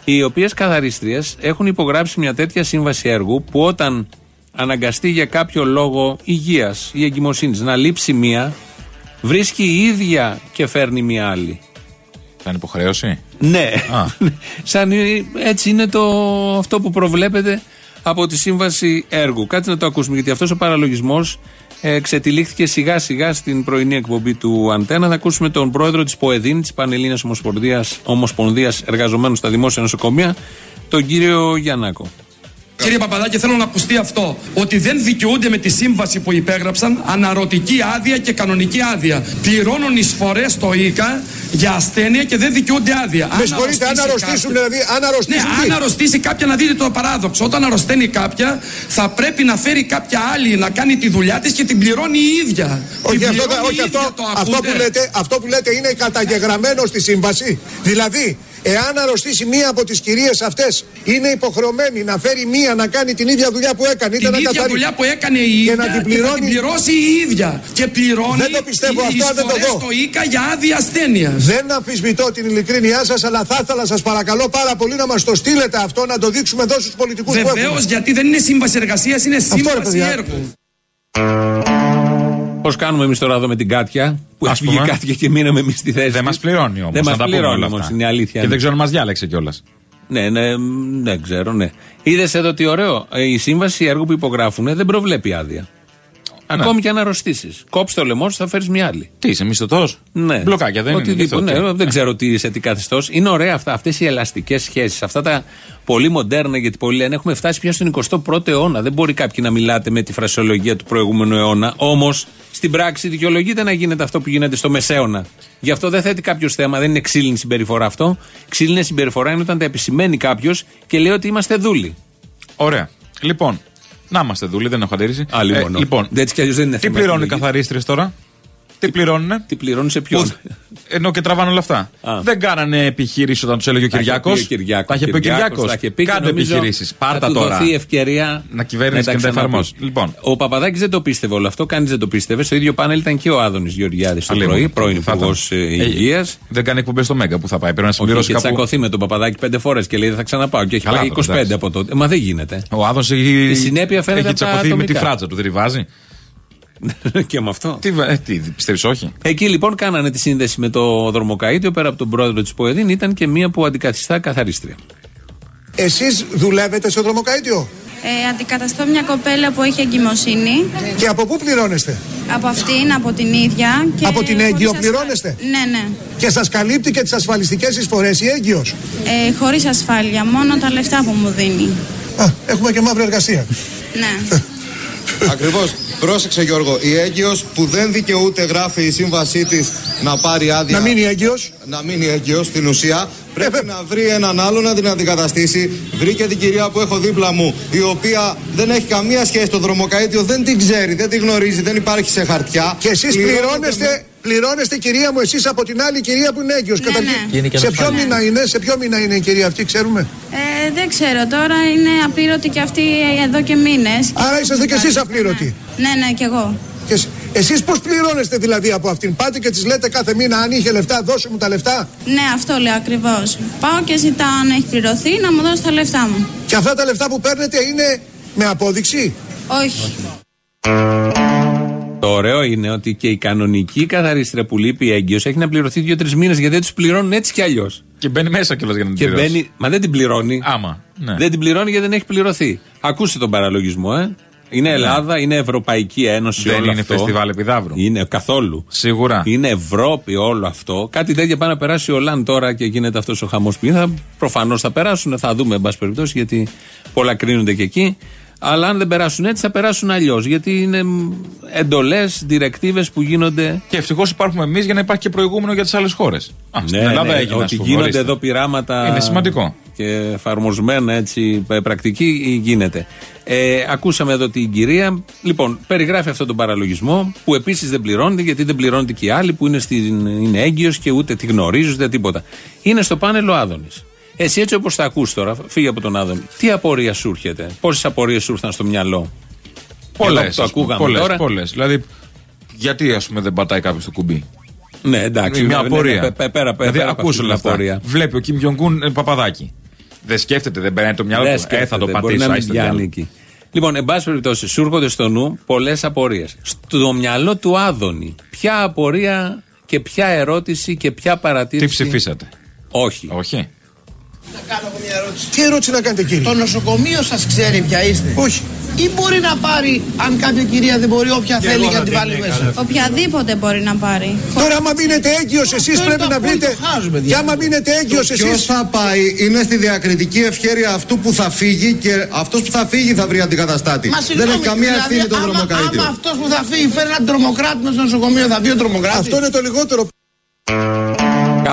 Οι οποίες καθαρίστριες έχουν υπογράψει μια τέτοια σύμβαση έργου που όταν αναγκαστεί για κάποιο λόγο υγείας ή εγκυμοσύνης να λείψει μία, βρίσκει η ίδια και φέρνει μία άλλη. Θα είναι υποχρέωση; Ναι. Α. Σαν, ε, έτσι είναι το, αυτό που προβλέπεται από τη σύμβαση έργου. Κάτσε να το ακούσουμε γιατί αυτός ο παραλογισμός ε, ξετυλίχθηκε σιγά σιγά στην πρωινή εκπομπή του Αντένα. Θα ακούσουμε τον πρόεδρο της ΠΟΕΔΗΝ, της Πανελλήνιας Ομοσπονδίας, Ομοσπονδίας Εργαζομένων στα Δημόσια Νοσοκομεία, τον κύριο Γιαννάκο. Κύριε Παπαδάκη, θέλω να ακουστεί αυτό. Ότι δεν δικαιούνται με τη σύμβαση που υπέγραψαν αναρωτική άδεια και κανονική άδεια. Πληρώνουν εισφορές στο ΙΚΑ για ασθένεια και δεν δικαιούνται άδεια. Με συγχωρείτε, αν αρρωστήσουν, δηλαδή, αν αρρωστήσουν. Ναι, τι; αν αρρωστήσει κάποια, να δείτε το παράδοξο. Όταν αρρωσταίνει κάποια, θα πρέπει να φέρει κάποια άλλη να κάνει τη δουλειά της και την πληρώνει η ίδια. Όχι, Την αυτό, πληρώνει η όχι ίδια, αυτό, το αυτό, ακούτε; που λέτε, αυτό που λέτε είναι καταγεγραμμένο στη σύμβαση. Δηλαδή, εάν αρρωστήσει μία από τις κυρίες αυτές, είναι υποχρεωμένη να φέρει μία να κάνει την ίδια δουλειά που έκανε. Είτε Την να ίδια καθαρίσει. δουλειά που έκανε η Και ίδια να την θα πληρώνει. την πληρώσει η ίδια. Και πληρώνει Δεν το πιστεύω αυτό, αν δεν το εισφορές δω. στο ΙΚΑ για άδεια ασθένειας. Δεν αμφισβητώ την ειλικρίνειά σας, αλλά θα ήθελα σας παρακαλώ πάρα πολύ να μας το στείλετε αυτό, να το δείξουμε εδώ στους πολιτικούς που Βεβαίως, έχουμε. γιατί δεν είναι σύμβαση εργασίας, είναι ρε, σύμβαση παιδιά. έργου. Πώς κάνουμε εμείς τώρα εδώ με την Κάτια, που Ας έφυγε η πούμε. Κάτια και μείναμε εμείς στη θέση. Δεν μας της. πληρώνει όμως. Δεν να μας τα πούμε πληρώνει όλα όμως, αυτά. είναι η αλήθεια. Και δεν ξέρω αν μας διάλεξε κιόλας. Ναι, ναι, μ, δεν ξέρω, ναι. Είδες εδώ τι ωραίο. Ε, Η σύμβαση έργου που υπογράφουν δεν προβλέπει άδεια. Ναι. Ακόμη και αν αρρωστήσεις. Κόψει το λαιμό σου, θα φέρεις μια άλλη. Τι είσαι, μισθωτός; Ναι. Μπλοκάκια δεν είναι. Οτιδήποτε, μισθωτό. ναι, δεν ξέρω τι, σε τι καθεστώς. Είναι ωραία αυτά, αυτές οι ελαστικές σχέσεις. Αυτά τα πολύ μοντέρνα, γιατί πολλοί λένε έχουμε φτάσει πια στον 21ο αιώνα. Δεν μπορεί κάποιοι να μιλάτε με τη φρασιολογία του προηγούμενου αιώνα. Όμως στην πράξη δικαιολογείται να γίνεται αυτό που γίνεται στο μεσαίωνα. Γι' αυτό δεν θέτει κάποιος θέμα, δεν είναι ξύλινη συμπεριφορά αυτό. Ξύλινη συμπεριφορά είναι όταν τα επισημαίνει κάποιος και λέει ότι είμαστε δούλοι. Ωραία. Λοιπόν, να είμαστε δούλοι, δεν έχω αντίρρηση. Άλλη Ε, μόνο. λοιπόν, Έτσι κι αλλιώς δεν είναι τι θέμα πληρώνουν οι επιλογής. καθαρίστρε τώρα; Τι πληρώνουνε; Τι πληρώνει σε ποιον; Που- Ενώ και τραβάνε όλα αυτά. Α. Δεν κάνανε επιχείρηση όταν τους έλεγε ο Τα είχε Κυριάκο. πει ο Κυριάκος. Τα είχε πει ο Κυριάκος, Κυριάκος. τα είχε πει και Κάντε νομίζω επιχειρήσεις. θα Πάρτα του τώρα. δοθεί ευκαιρία Να κυβέρνησης τα και να τα ξαναπεί. εφαρμόσει. Λοιπόν. Ο Παπαδάκης δεν το πίστευε όλο αυτό, κανείς δεν το πίστευε. Στο ίδιο πάνελ ήταν και ο Άδωνης Γεωργιάδης το Αλλήμον. πρωί, πρώην Θα υπουργός ήταν. Ε, Υγείας. Δεν κάνει εκπομπές στο Μέγκα που θα πάει. Πρέπει να Όχι, συμπληρώσει είχε κάπου. τσακωθεί με τον Παπαδάκη πέντε φορές και λέει δεν θα ξαναπάω. Και έχει Καλά, πάει τώρα, 25 εντάξει. από τότε. Ε, Μα δεν γίνεται. Ο Άδων έχει, Η συνέπεια φαίνεται έχει από τα τσακωθεί με τη ατομικά. φράτσα του. Δεν τη βάζει. και με αυτό. Τι, βα- ε, τι πιστεύεις, όχι; Εκεί λοιπόν κάνανε τη σύνδεση με το δρομοκαίτιο. Πέρα από τον πρόεδρο της Ποεδίν ήταν και μία που αντικαθιστά καθαρίστρια. Εσείς δουλεύετε στο δρομοκαίτιο; Ε, αντικαταστώ μια κοπέλα που έχει εγκυμοσύνη. και από πού πληρώνεστε; Από αυτήν, από την ίδια. Και Από την χωρίς έγκυο ασφα- πληρώνεστε; Ναι, ναι. Και σας καλύπτει και τις ασφαλιστικές εισφορές η έγκυος; Ε, χωρίς ασφάλεια, μόνο τα λεφτά που μου δίνει. Α, έχουμε και μαύρη εργασία. Ναι. Ακριβώς. Πρόσεξε Γιώργο, η έγκυος που δεν δικαιούται, γράφει η σύμβασή της να πάρει άδεια. Να μείνει έγκυος. να μείνει έγκυος στην ουσία. Πρέπει Ε, να βρει έναν άλλο να την αντικαταστήσει. Βρήκε την κυρία που έχω δίπλα μου, η οποία δεν έχει καμία σχέση στο δρομοκαίτιο, δεν την ξέρει, δεν την γνωρίζει, δεν υπάρχει σε χαρτιά. Και εσείς Πληρώνεται πληρώνεστε, πληρώνεστε κυρία μου, εσείς από την άλλη κυρία που είναι έγκυος. Ναι, Καταρχήν, ναι. σε ποιο μήνα είναι, σε ποιο μήνα είναι η κυρία αυτή, ξέρουμε; Ε, δεν ξέρω, τώρα είναι απλήρωτη και αυτή εδώ και μήνες. Άρα είσαστε κι εσείς απλήρωτοι. Ναι, ναι, κι εγώ. Και εσείς πώς πληρώνεστε δηλαδή από αυτήν; Πάτε και της λέτε κάθε μήνα, αν είχε λεφτά, δώσε μου τα λεφτά. Ναι, αυτό λέω ακριβώς. Πάω και ζητάω αν έχει πληρωθεί να μου δώσει τα λεφτά μου. Και αυτά τα λεφτά που παίρνετε είναι με απόδειξη; Όχι. Το ωραίο είναι ότι και η κανονική καθαρίστρια που λείπει έγκυος έχει να πληρωθεί δύο-τρεις μήνες γιατί δεν τους πληρώνουν έτσι κι αλλιώς. Και μπαίνει μέσα κιόλας για να την Και πληρώσει. μπαίνει. Μα δεν την πληρώνει. Άμα. Ναι. Δεν την πληρώνει γιατί δεν έχει πληρωθεί. Ακούστε τον παραλογισμό, ε. Είναι Ελλάδα, είναι Ευρωπαϊκή Ένωση Δεν όλο είναι αυτό. φεστιβάλ επιδαύρου. Είναι καθόλου. Σίγουρα. Είναι Ευρώπη όλο αυτό. Κάτι τέτοια πάει να περάσει ο Λαν τώρα και γίνεται αυτός ο χαμός που είναι. Προφανώς θα περάσουν, θα δούμε, εν πάση περιπτώσει, γιατί πολλά κρίνονται και εκεί. Αλλά αν δεν περάσουν έτσι, θα περάσουν αλλιώς. Γιατί είναι εντολές, διρεκτίβες που γίνονται. Και ευτυχώς υπάρχουμε εμείς για να υπάρχει και προηγούμενο για τις άλλες χώρες. στην Ελλάδα έγινε. Ναι, ότι ας πούμε, γίνονται ορίστε. εδώ πειράματα. Είναι σημαντικό. Και εφαρμοσμένα έτσι ε, πρακτική γίνεται. Ε, ακούσαμε εδώ την κυρία. Λοιπόν, περιγράφει αυτόν τον παραλογισμό που επίσης δεν πληρώνεται γιατί δεν πληρώνεται και οι άλλοι που είναι, στην, είναι έγκυος και ούτε τη γνωρίζει ούτε τίποτα. Είναι στο πάνελ ο Άδωνης. Εσύ έτσι όπως τα ακούς τώρα, φύγε από τον Άδωνη. Τι απορία σου έρχεται, πόσες απορίες σου ήρθαν στο μυαλό; Πολλές. Εδώ που το ακούγαμε πολλές, τώρα. Πολλές. Δηλαδή, γιατί ας πούμε δεν πατάει κάποιος το κουμπί; Ναι, εντάξει. Είναι μια ναι, ναι, απορία. πε- πε- Πέρα, πέρα, δηλαδή, πέρα από ακούς αυτή την όλα αυτά. απορία. Βλέπει ο Κιμ Γιονγκούν ε, παπαδάκι. Δεν σκέφτεται, δεν περνάει το μυαλό Δεν του. Ε, θα το σκέφτεται, μπορεί πατήσω. να μην άιστε πιάνει διάλογο. εκεί. Λοιπόν, εν πάση περιπτώσει, σου έρχονται στο νου πολλές απορίες. Στο μυαλό του Άδωνη, ποια απορία και ποια ερώτηση και ποια Τι παρατήρηση. ψηφίσατε; Όχι. Όχι. Τι ερώτηση να κάνετε κύριε; Το νοσοκομείο σας ξέρει ποια είστε; Όχι. ή μπορεί να πάρει, αν κάποια κυρία δεν μπορεί, όποια θέλει για να τη βάλει μέσα. Οποιαδήποτε μπορεί να πάρει. Τώρα, άμα μείνετε έγκυος, εσείς Αυτό πρέπει είναι να το βρείτε. απόλυτο χάος, παιδιά. Και άμα μείνετε έγκυος, Ποιο εσεί. θα πάει είναι στη διακριτική ευχέρεια αυτού που θα φύγει και αυτός που θα φύγει θα βρει αντικαταστάτη. Μα Δεν συγγνώμη, έχει καμία δηλαδή, ευθύνη το άμα- δρομοκαίτιο. Άμα αυτός που θα φύγει φέρει έναν τρομοκράτη μέσα στο νοσοκομείο, θα βγει ο τρομοκράτης. Αυτό είναι το λιγότερο.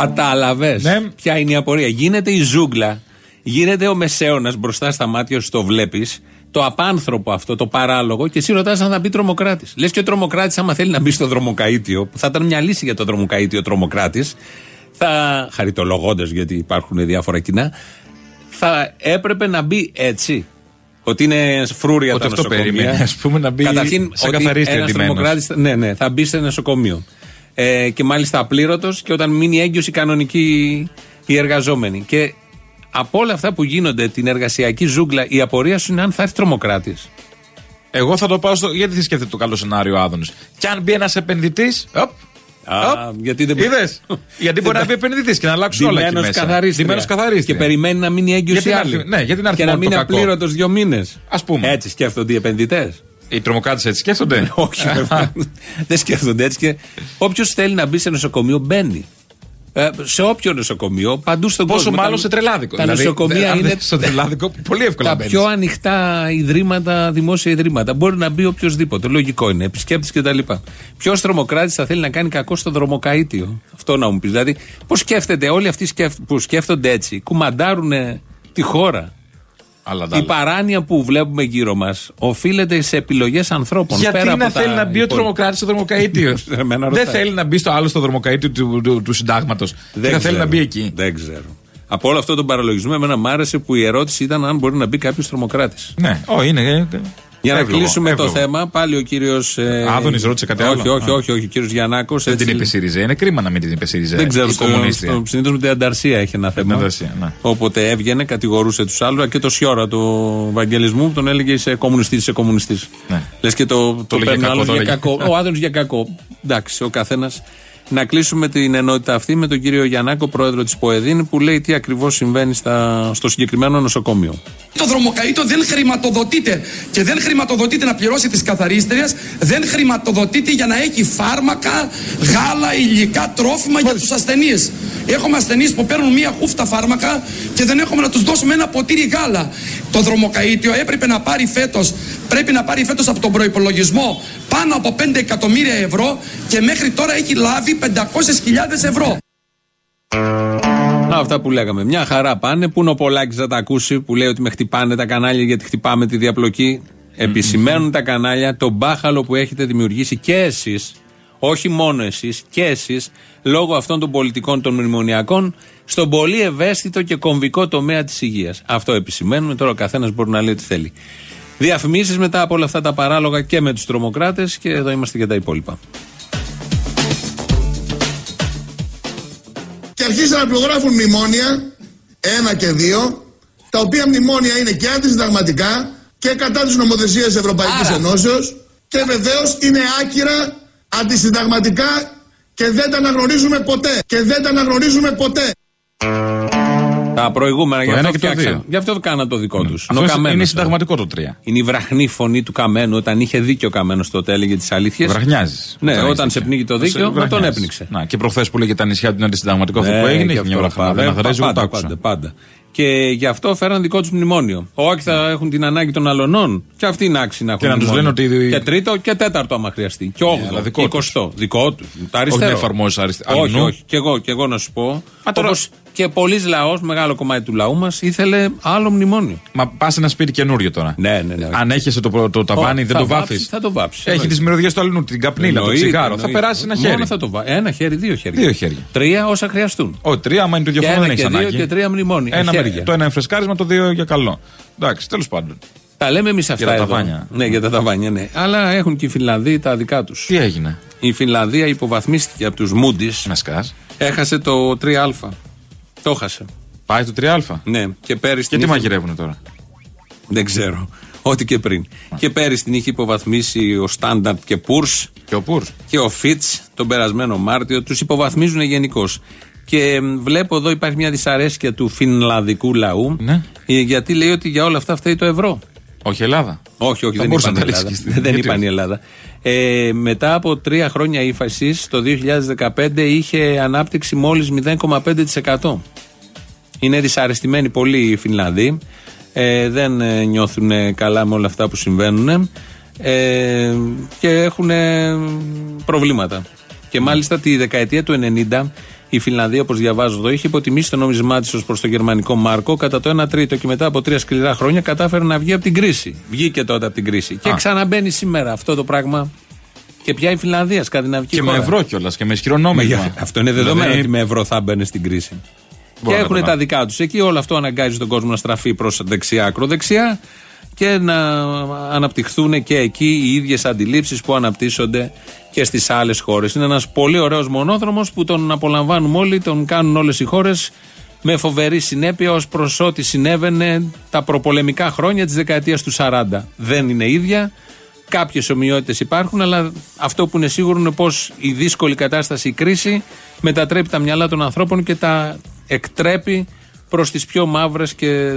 Κατάλαβες. Ναι. Ποια είναι η απορία. Γίνεται η ζούγκλα. Γίνεται ο μεσαίωνας μπροστά στα μάτια σου, το βλέπεις. Το απάνθρωπο αυτό, το παράλογο, και εσύ ρωτάς αν θα μπει τρομοκράτης. Λες και ο τρομοκράτης, άμα θέλει να μπει στο δρομοκαίτιο, που θα ήταν μια λύση για το δρομοκαίτιο τρομοκράτης, θα. χαριτολογώντας γιατί υπάρχουν διάφορα κοινά, θα έπρεπε να μπει έτσι. Ότι είναι φρούρια Ότι τα αυτό νοσοκομεία. περίμενε, ας πούμε, να μπει Καταρχήν, σαν ότι καθαρίστρια ένας ντυμένος. τρομοκράτης, ναι, ναι, θα μπει σε νοσοκομείο. Ε, και μάλιστα απλήρωτος και όταν μείνει έγκυος η κανονική οι εργαζόμενοι. Και από όλα αυτά που γίνονται, την εργασιακή ζούγκλα, η απορία σου είναι αν θα έρθει τρομοκράτης. Εγώ θα το πάω στο. Γιατί σκέφτεται το καλό σενάριο ο Άδωνης; Και αν μπει ένας επενδυτής. γιατί δεν Είδες; γιατί μπορεί να μπει επενδυτής και να αλλάξουν όλα εκεί Ντυμένος μέσα. καθαρίστρια. Ντυμένος καθαρίστρια. Και περιμένει να μείνει έγκυος Γιατί η να άλλη. έρθει- ναι, γιατί να έρθει και να μόνο μείνει το κακό. απλήρωτος δύο μήνες. Α πούμε. Έτσι σκέφτονται οι επενδυτές. Οι τρομοκράτες έτσι σκέφτονται; Όχι, βέβαια. δεν σκέφτονται έτσι. Και όποιος θέλει να μπει σε νοσοκομείο μπαίνει. Ε, σε όποιο νοσοκομείο, παντού στον Πόσο κόσμο. μάλλον Τα- σε τρελάδικο. Τα Δηλαδή, νοσοκομεία αν είναι δεν- στο τρελάδικο πολύ εύκολα τα μπαίνεις. πιο ανοιχτά ιδρύματα, δημόσια ιδρύματα. Μπορεί να μπει οποιοδήποτε. Λογικό είναι. Επισκέπτης κτλ. Ποιος τρομοκράτης θα θέλει να κάνει κακό στο δρομοκαίτιο; Αυτό να μου πεις. Δηλαδή, πώς σκέφτεται όλοι αυτοί σκέφ- που σκέφτονται έτσι, κουμαντάρουν τη χώρα; Αλλά τα Η άλλα. παράνοια που βλέπουμε γύρω μας οφείλεται σε επιλογές ανθρώπων. Γιατί πέρα να από τα θέλει να μπει ο υπόλοιπα. τρομοκράτης στο δρομοκαίτιο. Εμένα Δεν ρωτάει. θέλει να μπει στο άλλο στο δρομοκαίτιο του, του, του συντάγματος. Δεν θα θέλει ξέρω. να μπει εκεί; Δεν ξέρω. Από όλο αυτό τον παραλογισμό, εμένα μου άρεσε που η ερώτηση ήταν αν μπορεί να μπει κάποιος τρομοκράτης. Ναι, Ω, είναι. Ε, Για να εύλογο, κλείσουμε εύλογο. το θέμα, πάλι ο κύριος. Ε, Άδωνης ρώτησε κάτι όχι, άλλο; Όχι, Α. όχι, όχι, ο κύριος Γιαννάκος. Δεν την είπε ΣΥΡΙΖΑ. Είναι κρίμα να μην την είπε ΣΥΡΙΖΑ. Δεν ξέρω, Η στο, κομμουνίστρια. συνήθως με την ανταρσία έχει ένα θέμα. ανταρσία, ναι. Όποτε έβγαινε, κατηγορούσε τους άλλους και το σιόρα του Βαγγελισμού τον έλεγε είσαι κομμουνιστής, είσαι κομμουνιστής. Ναι. Λες και το, το, έλεγε παίρνει κακό, άλλο το για έλεγε. κακό. Ο Άδωνης για κακό. Εντάξει, ο καθένας. Να κλείσουμε την ενότητα αυτή με τον κύριο Γιαννάκο, πρόεδρο της ΠΟΕΔΗΝ, που λέει τι ακριβώς συμβαίνει στα, στο συγκεκριμένο νοσοκομείο. Το δρομοκαίτο δεν χρηματοδοτείται και δεν χρηματοδοτείται να πληρώσει τις καθαρίστριες, δεν χρηματοδοτείται για να έχει φάρμακα, γάλα, υλικά, τρόφιμα για τους ασθενείς. Έχουμε ασθενείς που παίρνουν μία χούφτα φάρμακα και δεν έχουμε να τους δώσουμε ένα ποτήρι γάλα. Το δρομοκαίτιο έπρεπε να πάρει φέτος, πρέπει να πάρει φέτος από τον προϋπολογισμό πάνω από 5 εκατομμύρια ευρώ και μέχρι τώρα έχει λάβει 500.000 ευρώ. Αυτά που λέγαμε. Μια χαρά πάνε. Πού είναι ο Πολάκης να τα ακούσει που λέει ότι με χτυπάνε τα κανάλια γιατί χτυπάμε τη διαπλοκή. Επισημαίνουν τα κανάλια το μπάχαλο που έχετε δημιουργήσει και εσείς, όχι μόνο εσείς, και εσείς, λόγω αυτών των πολιτικών των μνημονιακών, στον πολύ ευαίσθητο και κομβικό τομέα της υγείας. Αυτό επισημαίνουμε. Τώρα ο καθένας μπορεί να λέει ό,τι θέλει. Διαφημίσεις μετά από όλα αυτά τα παράλογα και με τους τρομοκράτες και εδώ είμαστε για τα υπόλοιπα. Και αρχίσαν να προγράφουν μνημόνια, ένα και δύο, τα οποία μνημόνια είναι και αντισυνταγματικά και κατά της νομοθεσίας της Ευρωπαϊκής Ενώσεως και βεβαίως είναι άκυρα αντισυνταγματικά και δεν τα αναγνωρίζουμε ποτέ. Και δεν τα αναγνωρίζουμε ποτέ. Τα προηγούμενα, γι' ένα αυτό και το φτιάξαν. δύο. Γι' αυτό το κάναν το δικό τους. Αυτό είναι συνταγματικό το 3. Είναι η βραχνή φωνή του Καμένου. Όταν είχε δίκιο ο Καμένος τότε έλεγε τις αλήθειες. Βραχνιάζεις. Ναι, όταν σε πνίγει το δίκιο, να τον έπνιξε. Να, και προχθές που λέγε τα νησιά του είναι αντισυνταγματικό αυτό Ναι, που έγινε, και είχε μια αυτό βραχνάδα. πάντα, Να θεράζει, εγώ το πάντα, άκουσα. πάντα, πάντα. Και γι' αυτό φέραν δικό τους μνημόνιο. Όχι θα έχουν την ανάγκη των αλωνών. Και αυτοί είναι άξιοι να έχουν. Και να τους μνημόνιο. λένε ότι- Και τρίτο και τέταρτο, άμα χρειαστεί. Και όγδοο. αλλά δικό τους. εικοστό. Δικό τους. Τα αριστερό. Όχι να εφαρμόσεις αριστε- Όχι, αλληνού. όχι. Και εγώ, και εγώ να σου πω. Μα τώρα- Όπως και πολλοί λαός, μεγάλο κομμάτι του λαού μας, ήθελε άλλο μνημόνιο. Μα πας σε ένα σπίτι καινούριο τώρα. Ναι, ναι, ναι. Αν έχεσαι το, το ταβάνι, Ω, δεν θα το βάψεις, βάφεις. θα το βάψεις, Έχει εννοείται. τις μυρωδιές του αλλού, την καπνίλα, το Εννοείται, τσιγάρο. Θα εννοείται. περάσει ένα χέρι. Μόνο θα το βά... Ένα χέρι, δύο χέρια. Δύο χέρια. Τρία όσα χρειαστούν. Όχι, τρία, άμα είναι το ίδιο Και χρόνο δεν ένα έχεις και δύο ανάγκη. και τρία μνημόνια. Ένα, χέρια. το ένα είναι φρεσκάρισμα, το δύο για καλό. Εντάξει, τέλος πάντων. Τα λέμε εμείς αυτά τα εδώ. ταβάνια. Ναι, για τα ταβάνια, ναι. Αλλά έχουν και οι Φινλανδοί τα δικά τους. Τι έγινε; Η Φινλανδία υποβαθμίστηκε από τους Μούντι. Με σκάς. Έχασε το 3α. Το έχασε. Πάει το 3α. Ναι, και πέρυσι. Και την τι είχε- μαγειρεύουν τώρα; Δεν ξέρω. Ό,τι και πριν. Και πέρυσι την είχε υποβαθμίσει ο Στάνταρτ και Πούρ Και ο Πούρ. και ο Φίτ τον περασμένο Μάρτιο. Τους υποβαθμίζουν γενικώ. Και μ, βλέπω εδώ υπάρχει μια δυσαρέσκεια του φινλανδικού λαού. Ναι. ε, Γιατί λέει ότι για όλα αυτά φταίει το ευρώ. Όχι Ελλάδα. Όχι, όχι, Θα δεν μπορούσε είπαν να τα Ελλάδα. λύσει και στην- Δεν γιατί είπαν η Ελλάδα. Ε, μετά από τρία χρόνια ύφασης, το 2015 είχε ανάπτυξη μόλις 0,5%. Είναι δυσαρεστημένοι πολύ οι Φινλανδοί. Ε, δεν ε, νιώθουν ε, καλά με όλα αυτά που συμβαίνουν ε, και έχουν ε, προβλήματα. Και μάλιστα τη δεκαετία του 90 η Φινλανδία, όπως διαβάζω εδώ, είχε υποτιμήσει το νόμισμά της ως προς το γερμανικό μάρκο κατά το 1 τρίτο και μετά από τρία σκληρά χρόνια κατάφερε να βγει από την κρίση. Βγήκε τότε από την κρίση. Και Α. ξαναμπαίνει σήμερα αυτό το πράγμα. Και πια η Φινλανδία, σκανδιναβική Και με χώρα. ευρώ κιόλας και με ισχυρό Με- νόμισμα. Αυτό είναι δεδομένο Δηλαδή, ότι με ευρώ θα μπαίνει στην κρίση. Και Μπορώ να έχουν το τα δικά τους. Εκεί όλο αυτό αναγκάζει τον κόσμο να στραφεί προς δεξιά, ακροδεξιά και να αναπτυχθούν και εκεί οι ίδιες αντιλήψεις που αναπτύσσονται και στις άλλες χώρες. Είναι ένας πολύ ωραίος μονόδρομος που τον απολαμβάνουμε όλοι, τον κάνουν όλες οι χώρες με φοβερή συνέπεια ως προς ό,τι συνέβαινε τα προπολεμικά χρόνια της δεκαετίας του 40. Δεν είναι ίδια. Κάποιες ομοιότητες υπάρχουν, αλλά αυτό που είναι σίγουρο είναι πως η δύσκολη κατάσταση, η κρίση, μετατρέπει τα μυαλά των ανθρώπων και τα εκτρέπει προς τις πιο μαύρες και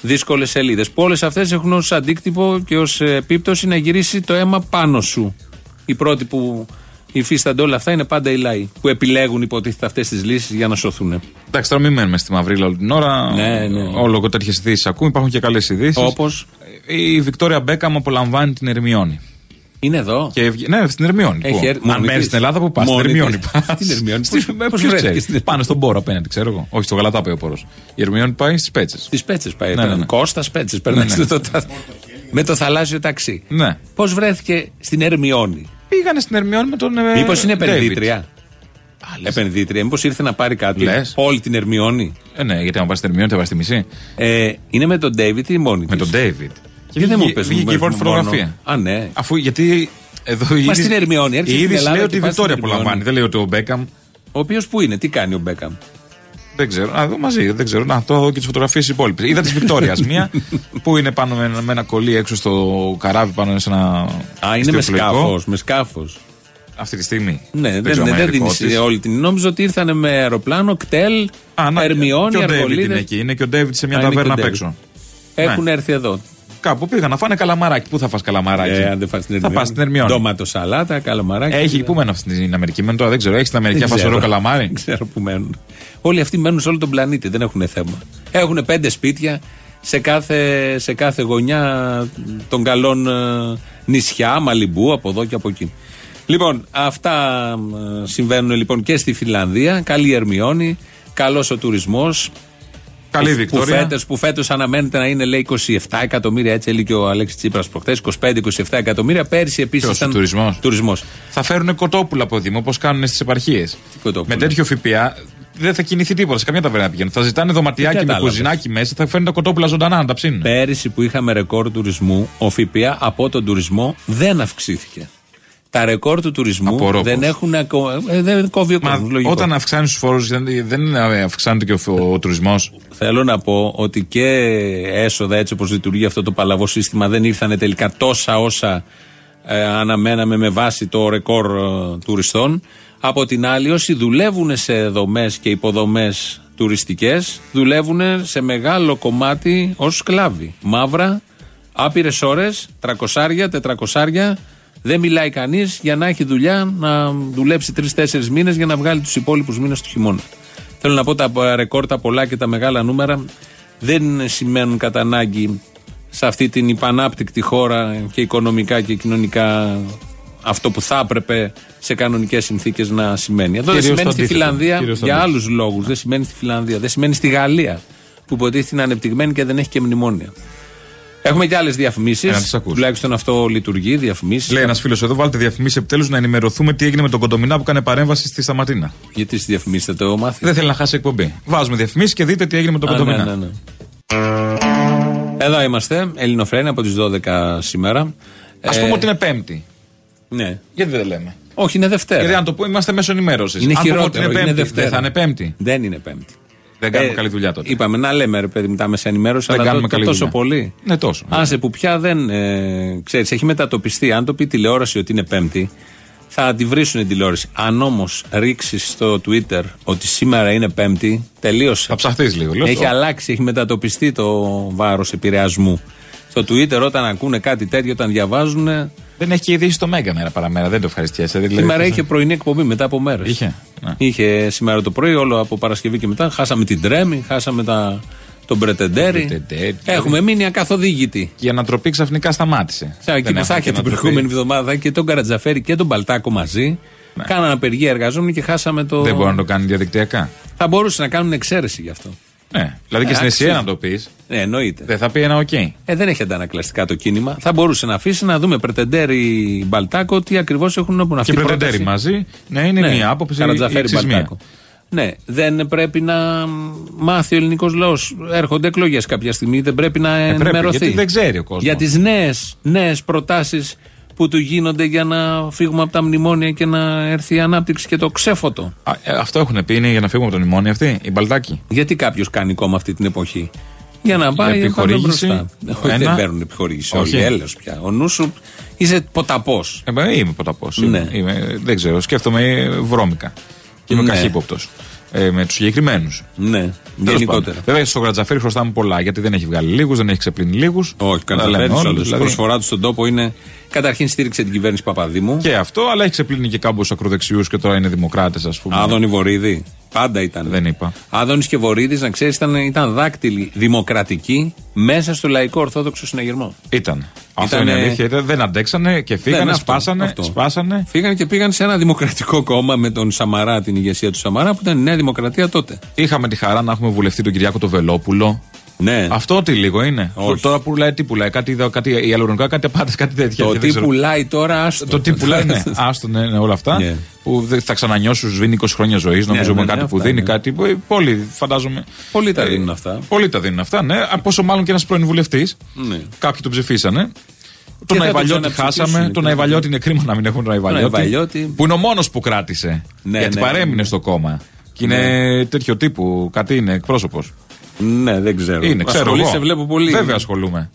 δύσκολες σελίδες. Που όλες αυτές έχουν ως αντίκτυπο και ως επίπτωση να γυρίσει το αίμα πάνω σου. Οι πρώτοι που υφίστανται όλα αυτά είναι πάντα οι λαοί, που επιλέγουν υποτίθεται αυτές τις λύσεις για να σωθούν. Εντάξει, τώρα μην μένουμε στη μαυρίλα όλη την ώρα. Ναι, ναι. Όλο τέτοιες ειδήσεις ακούμε. Υπάρχουν και καλές ειδήσεις. Όπως; Η Βικτόρια Μπέκαμ απολαμβάνει την Ερμιόνη. Είναι εδώ. Και ευγε- ναι, στην Ερμιόνη. Έχει Πού; έρθει- Αν μόνη μένει της. στην Ελλάδα, που πας. Στην Μόνη Ερμιόνη της. πας. Στην Ερμιόνη. Στη- Πώς- με- πώς ποιος βρέθηκε ξέρει. στην- Πάνω στον Πόρο απέναντι, ξέρω εγώ. Όχι, στο Γαλατά πάει ο Πόρος. Η Ερμιόνη πάει στις Πέτσες. Στις πέτσες πάει. Ναι, ναι, ναι. Κώστας πέτσες. Περνάει Ναι, ναι. στο- το- με το θαλάσσιο ταξί. Ναι. Πώς βρέθηκε στην Ερμιόνη; Πήγανε στην Ερμιόνη με τον. ε, Μήπως είναι David. επενδύτρια; Επενδύτρια. Μήπως ήρθε να πάρει κάτι. Λες. Όλη την Ερμιόνη; Ε, ναι, γιατί αν πας στην Ερμιόνη θα πας στη μισή. Ε, είναι με τον Ντέιβιτ ή μόνη Με της; τον Ντέιβιτ. Και δεν μου πες, Βγήκε μου η πες πρώτη μόνο. φωτογραφία. Α, ναι. Αφού γιατί. Εδώ η Μα είδηση- στην Ερμιόνη, έρχεσαι Η στην είδηση Ελλάδα λέει και ότι η πας στην Βικτόρια Ερμιόνη. απολαμβάνει. Δεν λέει ότι ο Μπέκαμ. Ο οποίος που είναι, τι κάνει ο Μπέκαμ; Δεν ξέρω. Α, δω μαζί, δεν ξέρω. Να, το δω και τις φωτογραφίες τη υπόλοιπη. Είδα της Βικτόριας μία που είναι πάνω με, ένα- με ένα κολλή έξω στο καράβι, πάνω σε ένα. Α, είναι με ιστιοπλοϊκό. σκάφος. Με σκάφος. Αυτή τη στιγμή. Ναι, δεν, ξέρω δεν, αν δεν είναι δικό δίνει της. όλη την. Νόμιζα ότι ήρθαν με αεροπλάνο, κτέλ, Α, να, Ερμιόνη, και ο Ντέιβιτ είναι Αργολίδες. εκεί. Είναι και ο Ντέιβιτ σε μια Α, είναι και ο ταβέρνα απ' David. έξω. Έχουν Ναι. έρθει εδώ. Κάπου πήγαν να φάνε καλαμαράκι. Πού θα φας καλαμαράκι; Ε, αν δεν φας στην θα πας στην Ερμιόνη. Ντόματο σαλάτα, καλαμαράκι. Έχει, πού μένω στην Αμερική, μένω τώρα, δεν ξέρω. Έχεις στην Αμερική Δεν αφασορό ξέρω. καλαμάρι; Δεν ξέρω που μένουν. Όλοι αυτοί μένουν σε όλο τον πλανήτη, δεν έχουν θέμα. Έχουν πέντε σπίτια σε κάθε, σε κάθε γωνιά των καλών ε, νησιά, Μαλιμπού, από εδώ και από εκεί. Λοιπόν, αυτά ε, συμβαίνουν λοιπόν και στη Φιλανδία. Καλή Ερμιόνη, καλός ο τουρισμός. Καλή που, Βικτόρια. φέτος, που φέτος αναμένεται να είναι λέει 27 εκατομμύρια, έτσι έλεγε και ο Αλέξης Τσίπρας προχθές, 25-27 εκατομμύρια. Πέρσι επίσης Ποιος, ήταν ο τουρισμός; τουρισμός. Θα φέρουν κοτόπουλα από Δήμο, όπως κάνουν στις επαρχίες. κοτόπουλα; Με τέτοιο ΦΠΑ δεν θα κινηθεί τίποτα. Σε καμία ταβέρνα πηγαίνουν. Θα ζητάνε δωματιάκι με κατάλαβες. κουζινάκι μέσα, θα φέρουν τα κοτόπουλα ζωντανά να τα ψήνουν. Πέρυσι που είχαμε ρεκόρ τουρισμού, ο ΦΠΑ από τον τουρισμό δεν αυξήθηκε. Τα ρεκόρ του τουρισμού Απορώ δεν πως. έχουν ακο... ε, δεν κόβει ο Μα κόσμος, λογικό. όταν αυξάνεις τους φόρους, δεν, δεν ε, αυξάνεται και ο, ο τουρισμός. Θέλω να πω ότι και έσοδα έτσι όπως λειτουργεί αυτό το παλαβό σύστημα δεν ήρθαν τελικά τόσα όσα ε, αναμέναμε με βάση το ρεκόρ ε, τουριστών. Από την άλλη όσοι δουλεύουν σε δομές και υποδομές τουριστικές δουλεύουν σε μεγάλο κομμάτι ως σκλάβοι. Μαύρα, άπειρες ώρες, τρακοσάρια, τετρακοσάρια δεν μιλάει κανείς για να έχει δουλειά να δουλέψει τρει-τέσσερι μήνες για να βγάλει τους υπόλοιπους μήνες του χειμώνα. Θέλω να πω τα ρεκόρ, τα πολλά και τα μεγάλα νούμερα δεν σημαίνουν κατά ανάγκη σε αυτή την υπανάπτυκτη χώρα και οικονομικά και κοινωνικά αυτό που θα έπρεπε σε κανονικές συνθήκες να σημαίνει. Εδώ δεν Κυρίως σημαίνει το στη αντίθετο. Φιλανδία Κυρίως το για αντίθετο. άλλους λόγους. Δεν σημαίνει στη Φιλανδία. Δεν σημαίνει στη Γαλλία που υποτίθεται είναι ανεπτυγμένη και δεν έχει και μνημόνια. Έχουμε και άλλες διαφημίσεις. Ε, να τις ακούσω. Τουλάχιστον αυτό λειτουργεί, διαφημίσεις. Λέει ένας φίλος εδώ, βάλτε διαφημίσεις επιτέλους να ενημερωθούμε τι έγινε με τον Κοντομινά που έκανε παρέμβαση στη Σταματίνα. Γιατί στη διαφημίσεις θα το μάθει. Δεν θέλει να χάσει εκπομπή. Βάζουμε διαφημίσεις και δείτε τι έγινε με τον Α, Κοντομινά. ναι, ναι, ναι. Εδώ είμαστε, Ελληνοφρένια από τις 12 σήμερα. Α πούμε ότι είναι Πέμπτη. Ναι. Γιατί δεν λέμε; Όχι, είναι Δευτέρα. Γιατί αν το πούμε, είμαστε μέσω ενημέρωσης. Είναι αν πούμε ότι χειρότερο, είναι είναι Πέμπτη, Δευτέρα. δεν θα είναι Πέμπτη. Δεν είναι Πέμπτη. Δεν κάνουμε Ε, καλή δουλειά τότε. Είπαμε να λέμε ρε παιδί μου τα μέσα ενημέρωσης, Δεν αλλά κάνουμε το- το καλή τόσο δουλειά. πολύ. Ναι, τόσο. Άσε που πια δεν. Ε, ξέρεις, έχει μετατοπιστεί. Αν το πει τηλεόραση ότι είναι Πέμπτη, θα τη βρίσουν την τηλεόραση. Αν όμως ρίξεις στο Twitter ότι σήμερα είναι Πέμπτη, τελείωσε. Θα ψαχτεί λίγο. λες, Έχει «Ω, αλλάξει, έχει μετατοπιστεί το βάρος επηρεασμού. Στο Twitter όταν ακούνε κάτι τέτοιο, όταν διαβάζουν. Δεν έχει και ειδήσει το Μέγκα μέρα παραμέρα, δεν το ευχαριστιέσαι. Δηλαδή, Σήμερα είχε πρωινή εκπομπή μετά από μέρες. Είχε. Ναι. Είχε σήμερα το πρωί, όλο από Παρασκευή και μετά. Χάσαμε την Τρέμι, χάσαμε τα, τον Πρετεντέρη. Πρετεντέρη. Έχουμε μείνει ακαθοδήγητοι. Και η ανατροπή ξαφνικά σταμάτησε. Σαν εκεί Δεν που θα έχουμε είχε και την ανατροπή. προηγούμενη εβδομάδα και τον Καρατζαφέρη και τον Παλτάκο μαζί. Κάναν απεργία εργαζόμενοι και χάσαμε το. Δεν μπορεί να το κάνει διαδικτυακά. Θα μπορούσε να κάνουν εξαίρεση γι' αυτό. Ναι. Δηλαδή και Ε, στην αξίζει. ΕΣΗΕΑ να το πεις. Ναι, εννοείται. Δεν θα πει ένα οκ. Ε, δεν έχει αντανακλαστικά το κίνημα. Θα μπορούσε να αφήσει να δούμε Πρετεντέρη Μπαλτάκο τι ακριβώς έχουν να πούν. Αυτή Και η πρετεντέρη πρόταση- μαζί. Ναι, είναι Ναι, μία άποψη. Καρατζαφέρη εξής μία. Μπαλτάκο. Ναι, δεν πρέπει να μάθει ο ελληνικός λαός. Έρχονται εκλογές κάποια στιγμή, δεν πρέπει να Ε, πρέπει, ενημερωθεί. γιατί δεν ξέρει ο κόσμος. Για τις νέες νέες προτάσεις που του γίνονται για να φύγουμε από τα μνημόνια και να έρθει η ανάπτυξη και το ξέφωτο. Α, ε, αυτό έχουν πει, είναι για να φύγουμε από τον μνημόνιο αυτή, η Μπαλτάκη. Γιατί κάποιος κάνει κόμμα αυτή την εποχή; Για να πάει να πάμε επιχορήγηση, μπροστά. Όχι, ένα. δεν παίρνουν επιχορήγηση. Όχι. Όχι, έλεος πια. Ο νους σου είσαι ποταπός. Ε, ε, είμαι ποταπός. Ναι. δεν ξέρω, σκέφτομαι ε, βρώμικα. Και είμαι Ναι. καχύποπτος. Ε, με τους συγκεκριμένους. Ναι, γενικότερα. Βέβαια στο Γρατζαφέρι χρωστάμε πολλά γιατί δεν έχει βγάλει λίγους, δεν έχει ξεπλύνει λίγους. Όχι, Καρατζαφέρη. Η προσφορά τους στον τόπο είναι. Καταρχήν στήριξε την κυβέρνηση Παπαδήμου. Και αυτό, αλλά έχει ξεπλύνει και κάμπου ακροδεξιούς και τώρα είναι δημοκράτες, ας πούμε. Άδωνη Βορύδη. Πάντα ήταν. Δεν είπα. Άδωνης και Βορύδης, να ξέρεις, ήταν, ήταν δάκτυλοι δημοκρατικοί μέσα στο λαϊκό Ορθόδοξο συναγερμό. Ήταν. Αυτό Ήτανε- είναι αλήθεια. Ήταν- Δεν αντέξανε και φύγανε, Δεν, αυτό, σπάσανε, αυτό. σπάσανε. Φύγανε και πήγαν σε ένα δημοκρατικό κόμμα με τον Σαμαρά, την ηγεσία του Σαμαρά, που ήταν η Νέα Δημοκρατία τότε. Είχαμε τη χαρά να έχουμε βουλευτή τον Κυριάκο το Βελόπουλο. Ναι. Αυτό τι λίγο είναι. Όχι. Τώρα πουλάει τι πουλάει, κάτι, ιδεο- κάτι ιαλουρονικά, κάτι απάτες, κάτι τέτοια. Το δεν τι ξέρω. πουλάει τώρα, άστο. Το τι πουλάει, ναι. Άστο, ναι, ναι, όλα αυτά. Ναι. Που δεν θα ξανανιώσουν, σβήνει 20 χρόνια ζωής. Νομίζω ναι, με ναι, κάτι που αυτά δίνει, είναι. κάτι. που- ε, Πολλοί, φαντάζομαι. Πολλοί τα Ε, δίνουν αυτά. Πολλοί τα δίνουν αυτά, ναι. Α, Πόσο μάλλον και ένας πρώην βουλευτής. Ναι. Κάποιοι τον ψηφίσανε. Τον θα τον Αϊβαλιώτη ξαναψηφίσουν, χάσαμε. και Τον δεν Αϊβαλιώτη είναι κρίμα να μην έχουν τον Αϊβαλιώτη. Αϊβαλιώτη. Που είναι ο μόνος που κράτησε. Ναι, γιατί ναι, παρέμεινε ναι. στο κόμμα. Και είναι τέτοιο τύπου, κάτι είναι, εκπρόσωπος. Ναι, δεν ξέρω. Είναι, ξέρω Ασχολείσαι, εγώ. βλέπω πολύ. Βέβαια ασχολούμαι.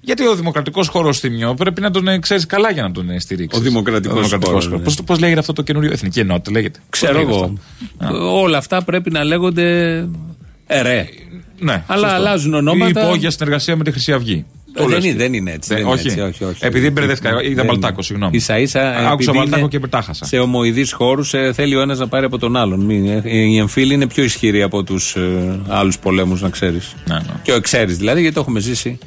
Γιατί ο δημοκρατικός χώρος Θημιό πρέπει να τον ξέρεις καλά για να τον στηρίξεις. Ο δημοκρατικός χώρος, ναι. Πώς πώς λέγεται αυτό το καινούριο Εθνική Ενότητα, λέγεται; Πώς Ξέρω λέγεται εγώ. αυτό; Όλα αυτά πρέπει να λέγονται ερέ. Ναι, Αλλά σωστό. αλλάζουν ονόματα. Ή υπόγεια συνεργασία με τη Χρυσή Αυγή. Ε, Το δεν, λες είναι, τι. δεν είναι έτσι. Δεν- δεν είναι όχι. έτσι, όχι, όχι. Επειδή μπερδεύτηκα, είδα Δεν Μπαλτάκο, είναι. συγγνώμη. Ίσα ίσα. Άκουσα επειδή Μπαλτάκο είναι και μετά χάσα. Σε ομοειδείς χώρους θέλει ο ένας να πάρει από τον άλλον. Μην, ε, η εμφύλη είναι πιο ισχυρή από τους ε, άλλους πολέμους, να ξέρεις. Ναι, ναι. Και ο ξέρεις δηλαδή, γιατί το έχουμε ζήσει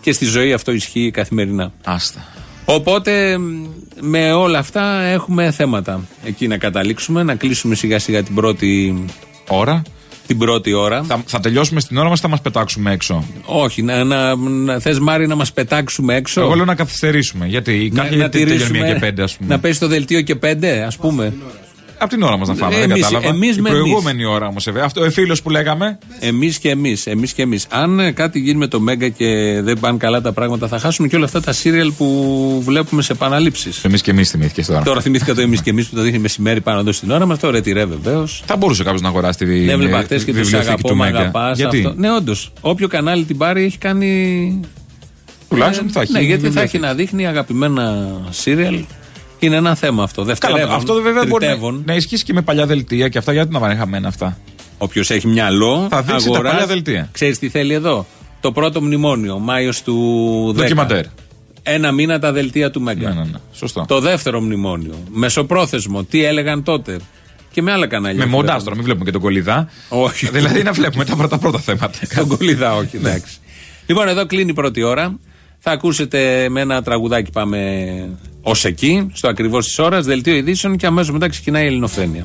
και στη ζωή αυτό ισχύει καθημερινά. Άστα. Οπότε μ, με όλα αυτά έχουμε θέματα εκεί να καταλήξουμε, να κλείσουμε σιγά σιγά την πρώτη, Ώρα. Την πρώτη ώρα. Θα, θα τελειώσουμε στην ώρα μας, θα μας πετάξουμε έξω; Όχι, να, να, να, θες Μάρη να μας πετάξουμε έξω; Εγώ λέω να καθυστερήσουμε. Γιατί να, κάποιοι να τελειώνουν τηρήσουμε- μία και πέντε, ας πούμε. Να πέσει το δελτίο και πέντε, ας πούμε. Από την ώρα μας να φάμε, δεν Εμείς- κατάλαβα. εμείς Η με προηγούμενη ώρα όμω. Αυτό ο φίλος που λέγαμε. Εμείς και εμείς. Εμείς και εμείς. Αν ε, κάτι γίνει με το Μέγκα και δεν πάνε καλά τα πράγματα, θα χάσουμε και όλα αυτά τα σύριαλ που βλέπουμε σε επαναλήψεις. Εμείς και εμείς θυμήθηκες τώρα. Τώρα θυμήθηκα το εμείς και εμείς που το δείχνει μεσημέρι πάνω εδώ στην ώρα μας. Το ρετυρέ βεβαίως. Θα μπορούσε κάποιος να αγοράσει τη Ναι, έβλεπα χτες και του βιβλιοθήκη αγαπώ, του με Μέγκα. αγαπάς. Γιατί; Ναι, όντως. Όποιο κανάλι την πάρει έχει κάνει. τουλάχιστον Ε, θα έχει. Ναι, γιατί θα βιβλιοθήκη. έχει να δείχνει αγαπημένα σύριαλ. Είναι ένα θέμα αυτό. Καλά, Δευτερεύον. αυτό βέβαια μπορεί να, τριτεύον. να ισχύσει και με παλιά δελτία και αυτά. Γιατί να πάνε χαμένα αυτά; Όποιος έχει μυαλό. Θα δείξει τα παλιά δελτία. Ξέρεις τι θέλει εδώ; Το πρώτο μνημόνιο, Μάιος του 10. Ντοκιμαντέρ. Ένα μήνα τα δελτία του Μέγκα. Ναι, ναι, ναι. Σωστό. Το δεύτερο μνημόνιο. Μεσοπρόθεσμο. Τι έλεγαν τότε; Και με άλλα κανάλια. Με μοντάζ τώρα, μην βλέπουμε και τον κολυδά. Όχι. δηλαδή να βλέπουμε τα πρώτα, πρώτα θέματα. Τον κολλίδα, όχι, εντάξει. λοιπόν, εδώ κλείνει η πρώτη ώρα. Θα ακούσετε με ένα τραγουδάκι πάμε ως εκεί, στο ακριβώς της ώρας, δελτίο ειδήσεων και αμέσως μετά ξεκινάει η Ελληνοφρένεια.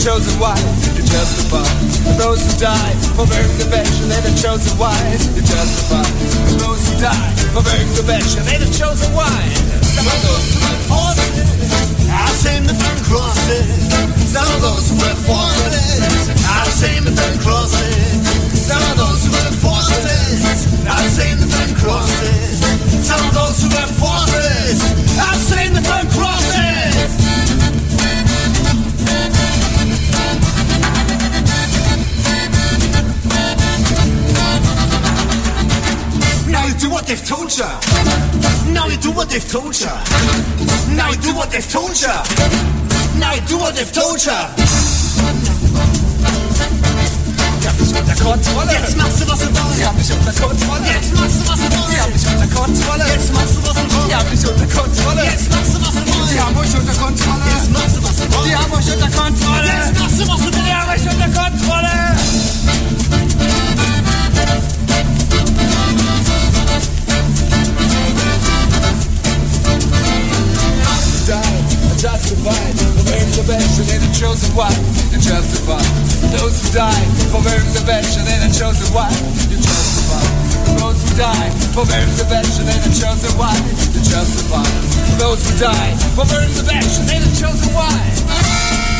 chosen wife, you're justified. For those who die for their convention, they're the chosen wife, you're justified. For those who die for their convention, they're the chosen wife. Some of those who went for I've seen the third crosses. Some of those who went for I've seen the third crosses. Some of those who went for I've seen the third crosses. Some of those who went for I've seen the third crosses. Do what they've told ya. Now you do what they've told ya. Now you do what they've told ya. Now you do what they've told ya. Ich hab dich unter Kontrolle. Jetzt machst du was du willst. Ich hab dich unter Kontrolle. Jetzt machst du was du willst. Ich hab dich unter Kontrolle. Jetzt machst du was du willst. Ich hab dich unter Kontrolle. Jetzt machst du was du willst. Die haben euch unter Kontrolle. Jetzt machst du was du willst. Die haben euch unter Kontrolle. Jetzt machst du was du willst. Die haben euch unter Kontrolle. salvation in a chosen. You're. Those who die for mere salvation in a chosen one you justify. Those who die for mere salvation in a chosen one you justify. Those who die for mere salvation in a chosen wife.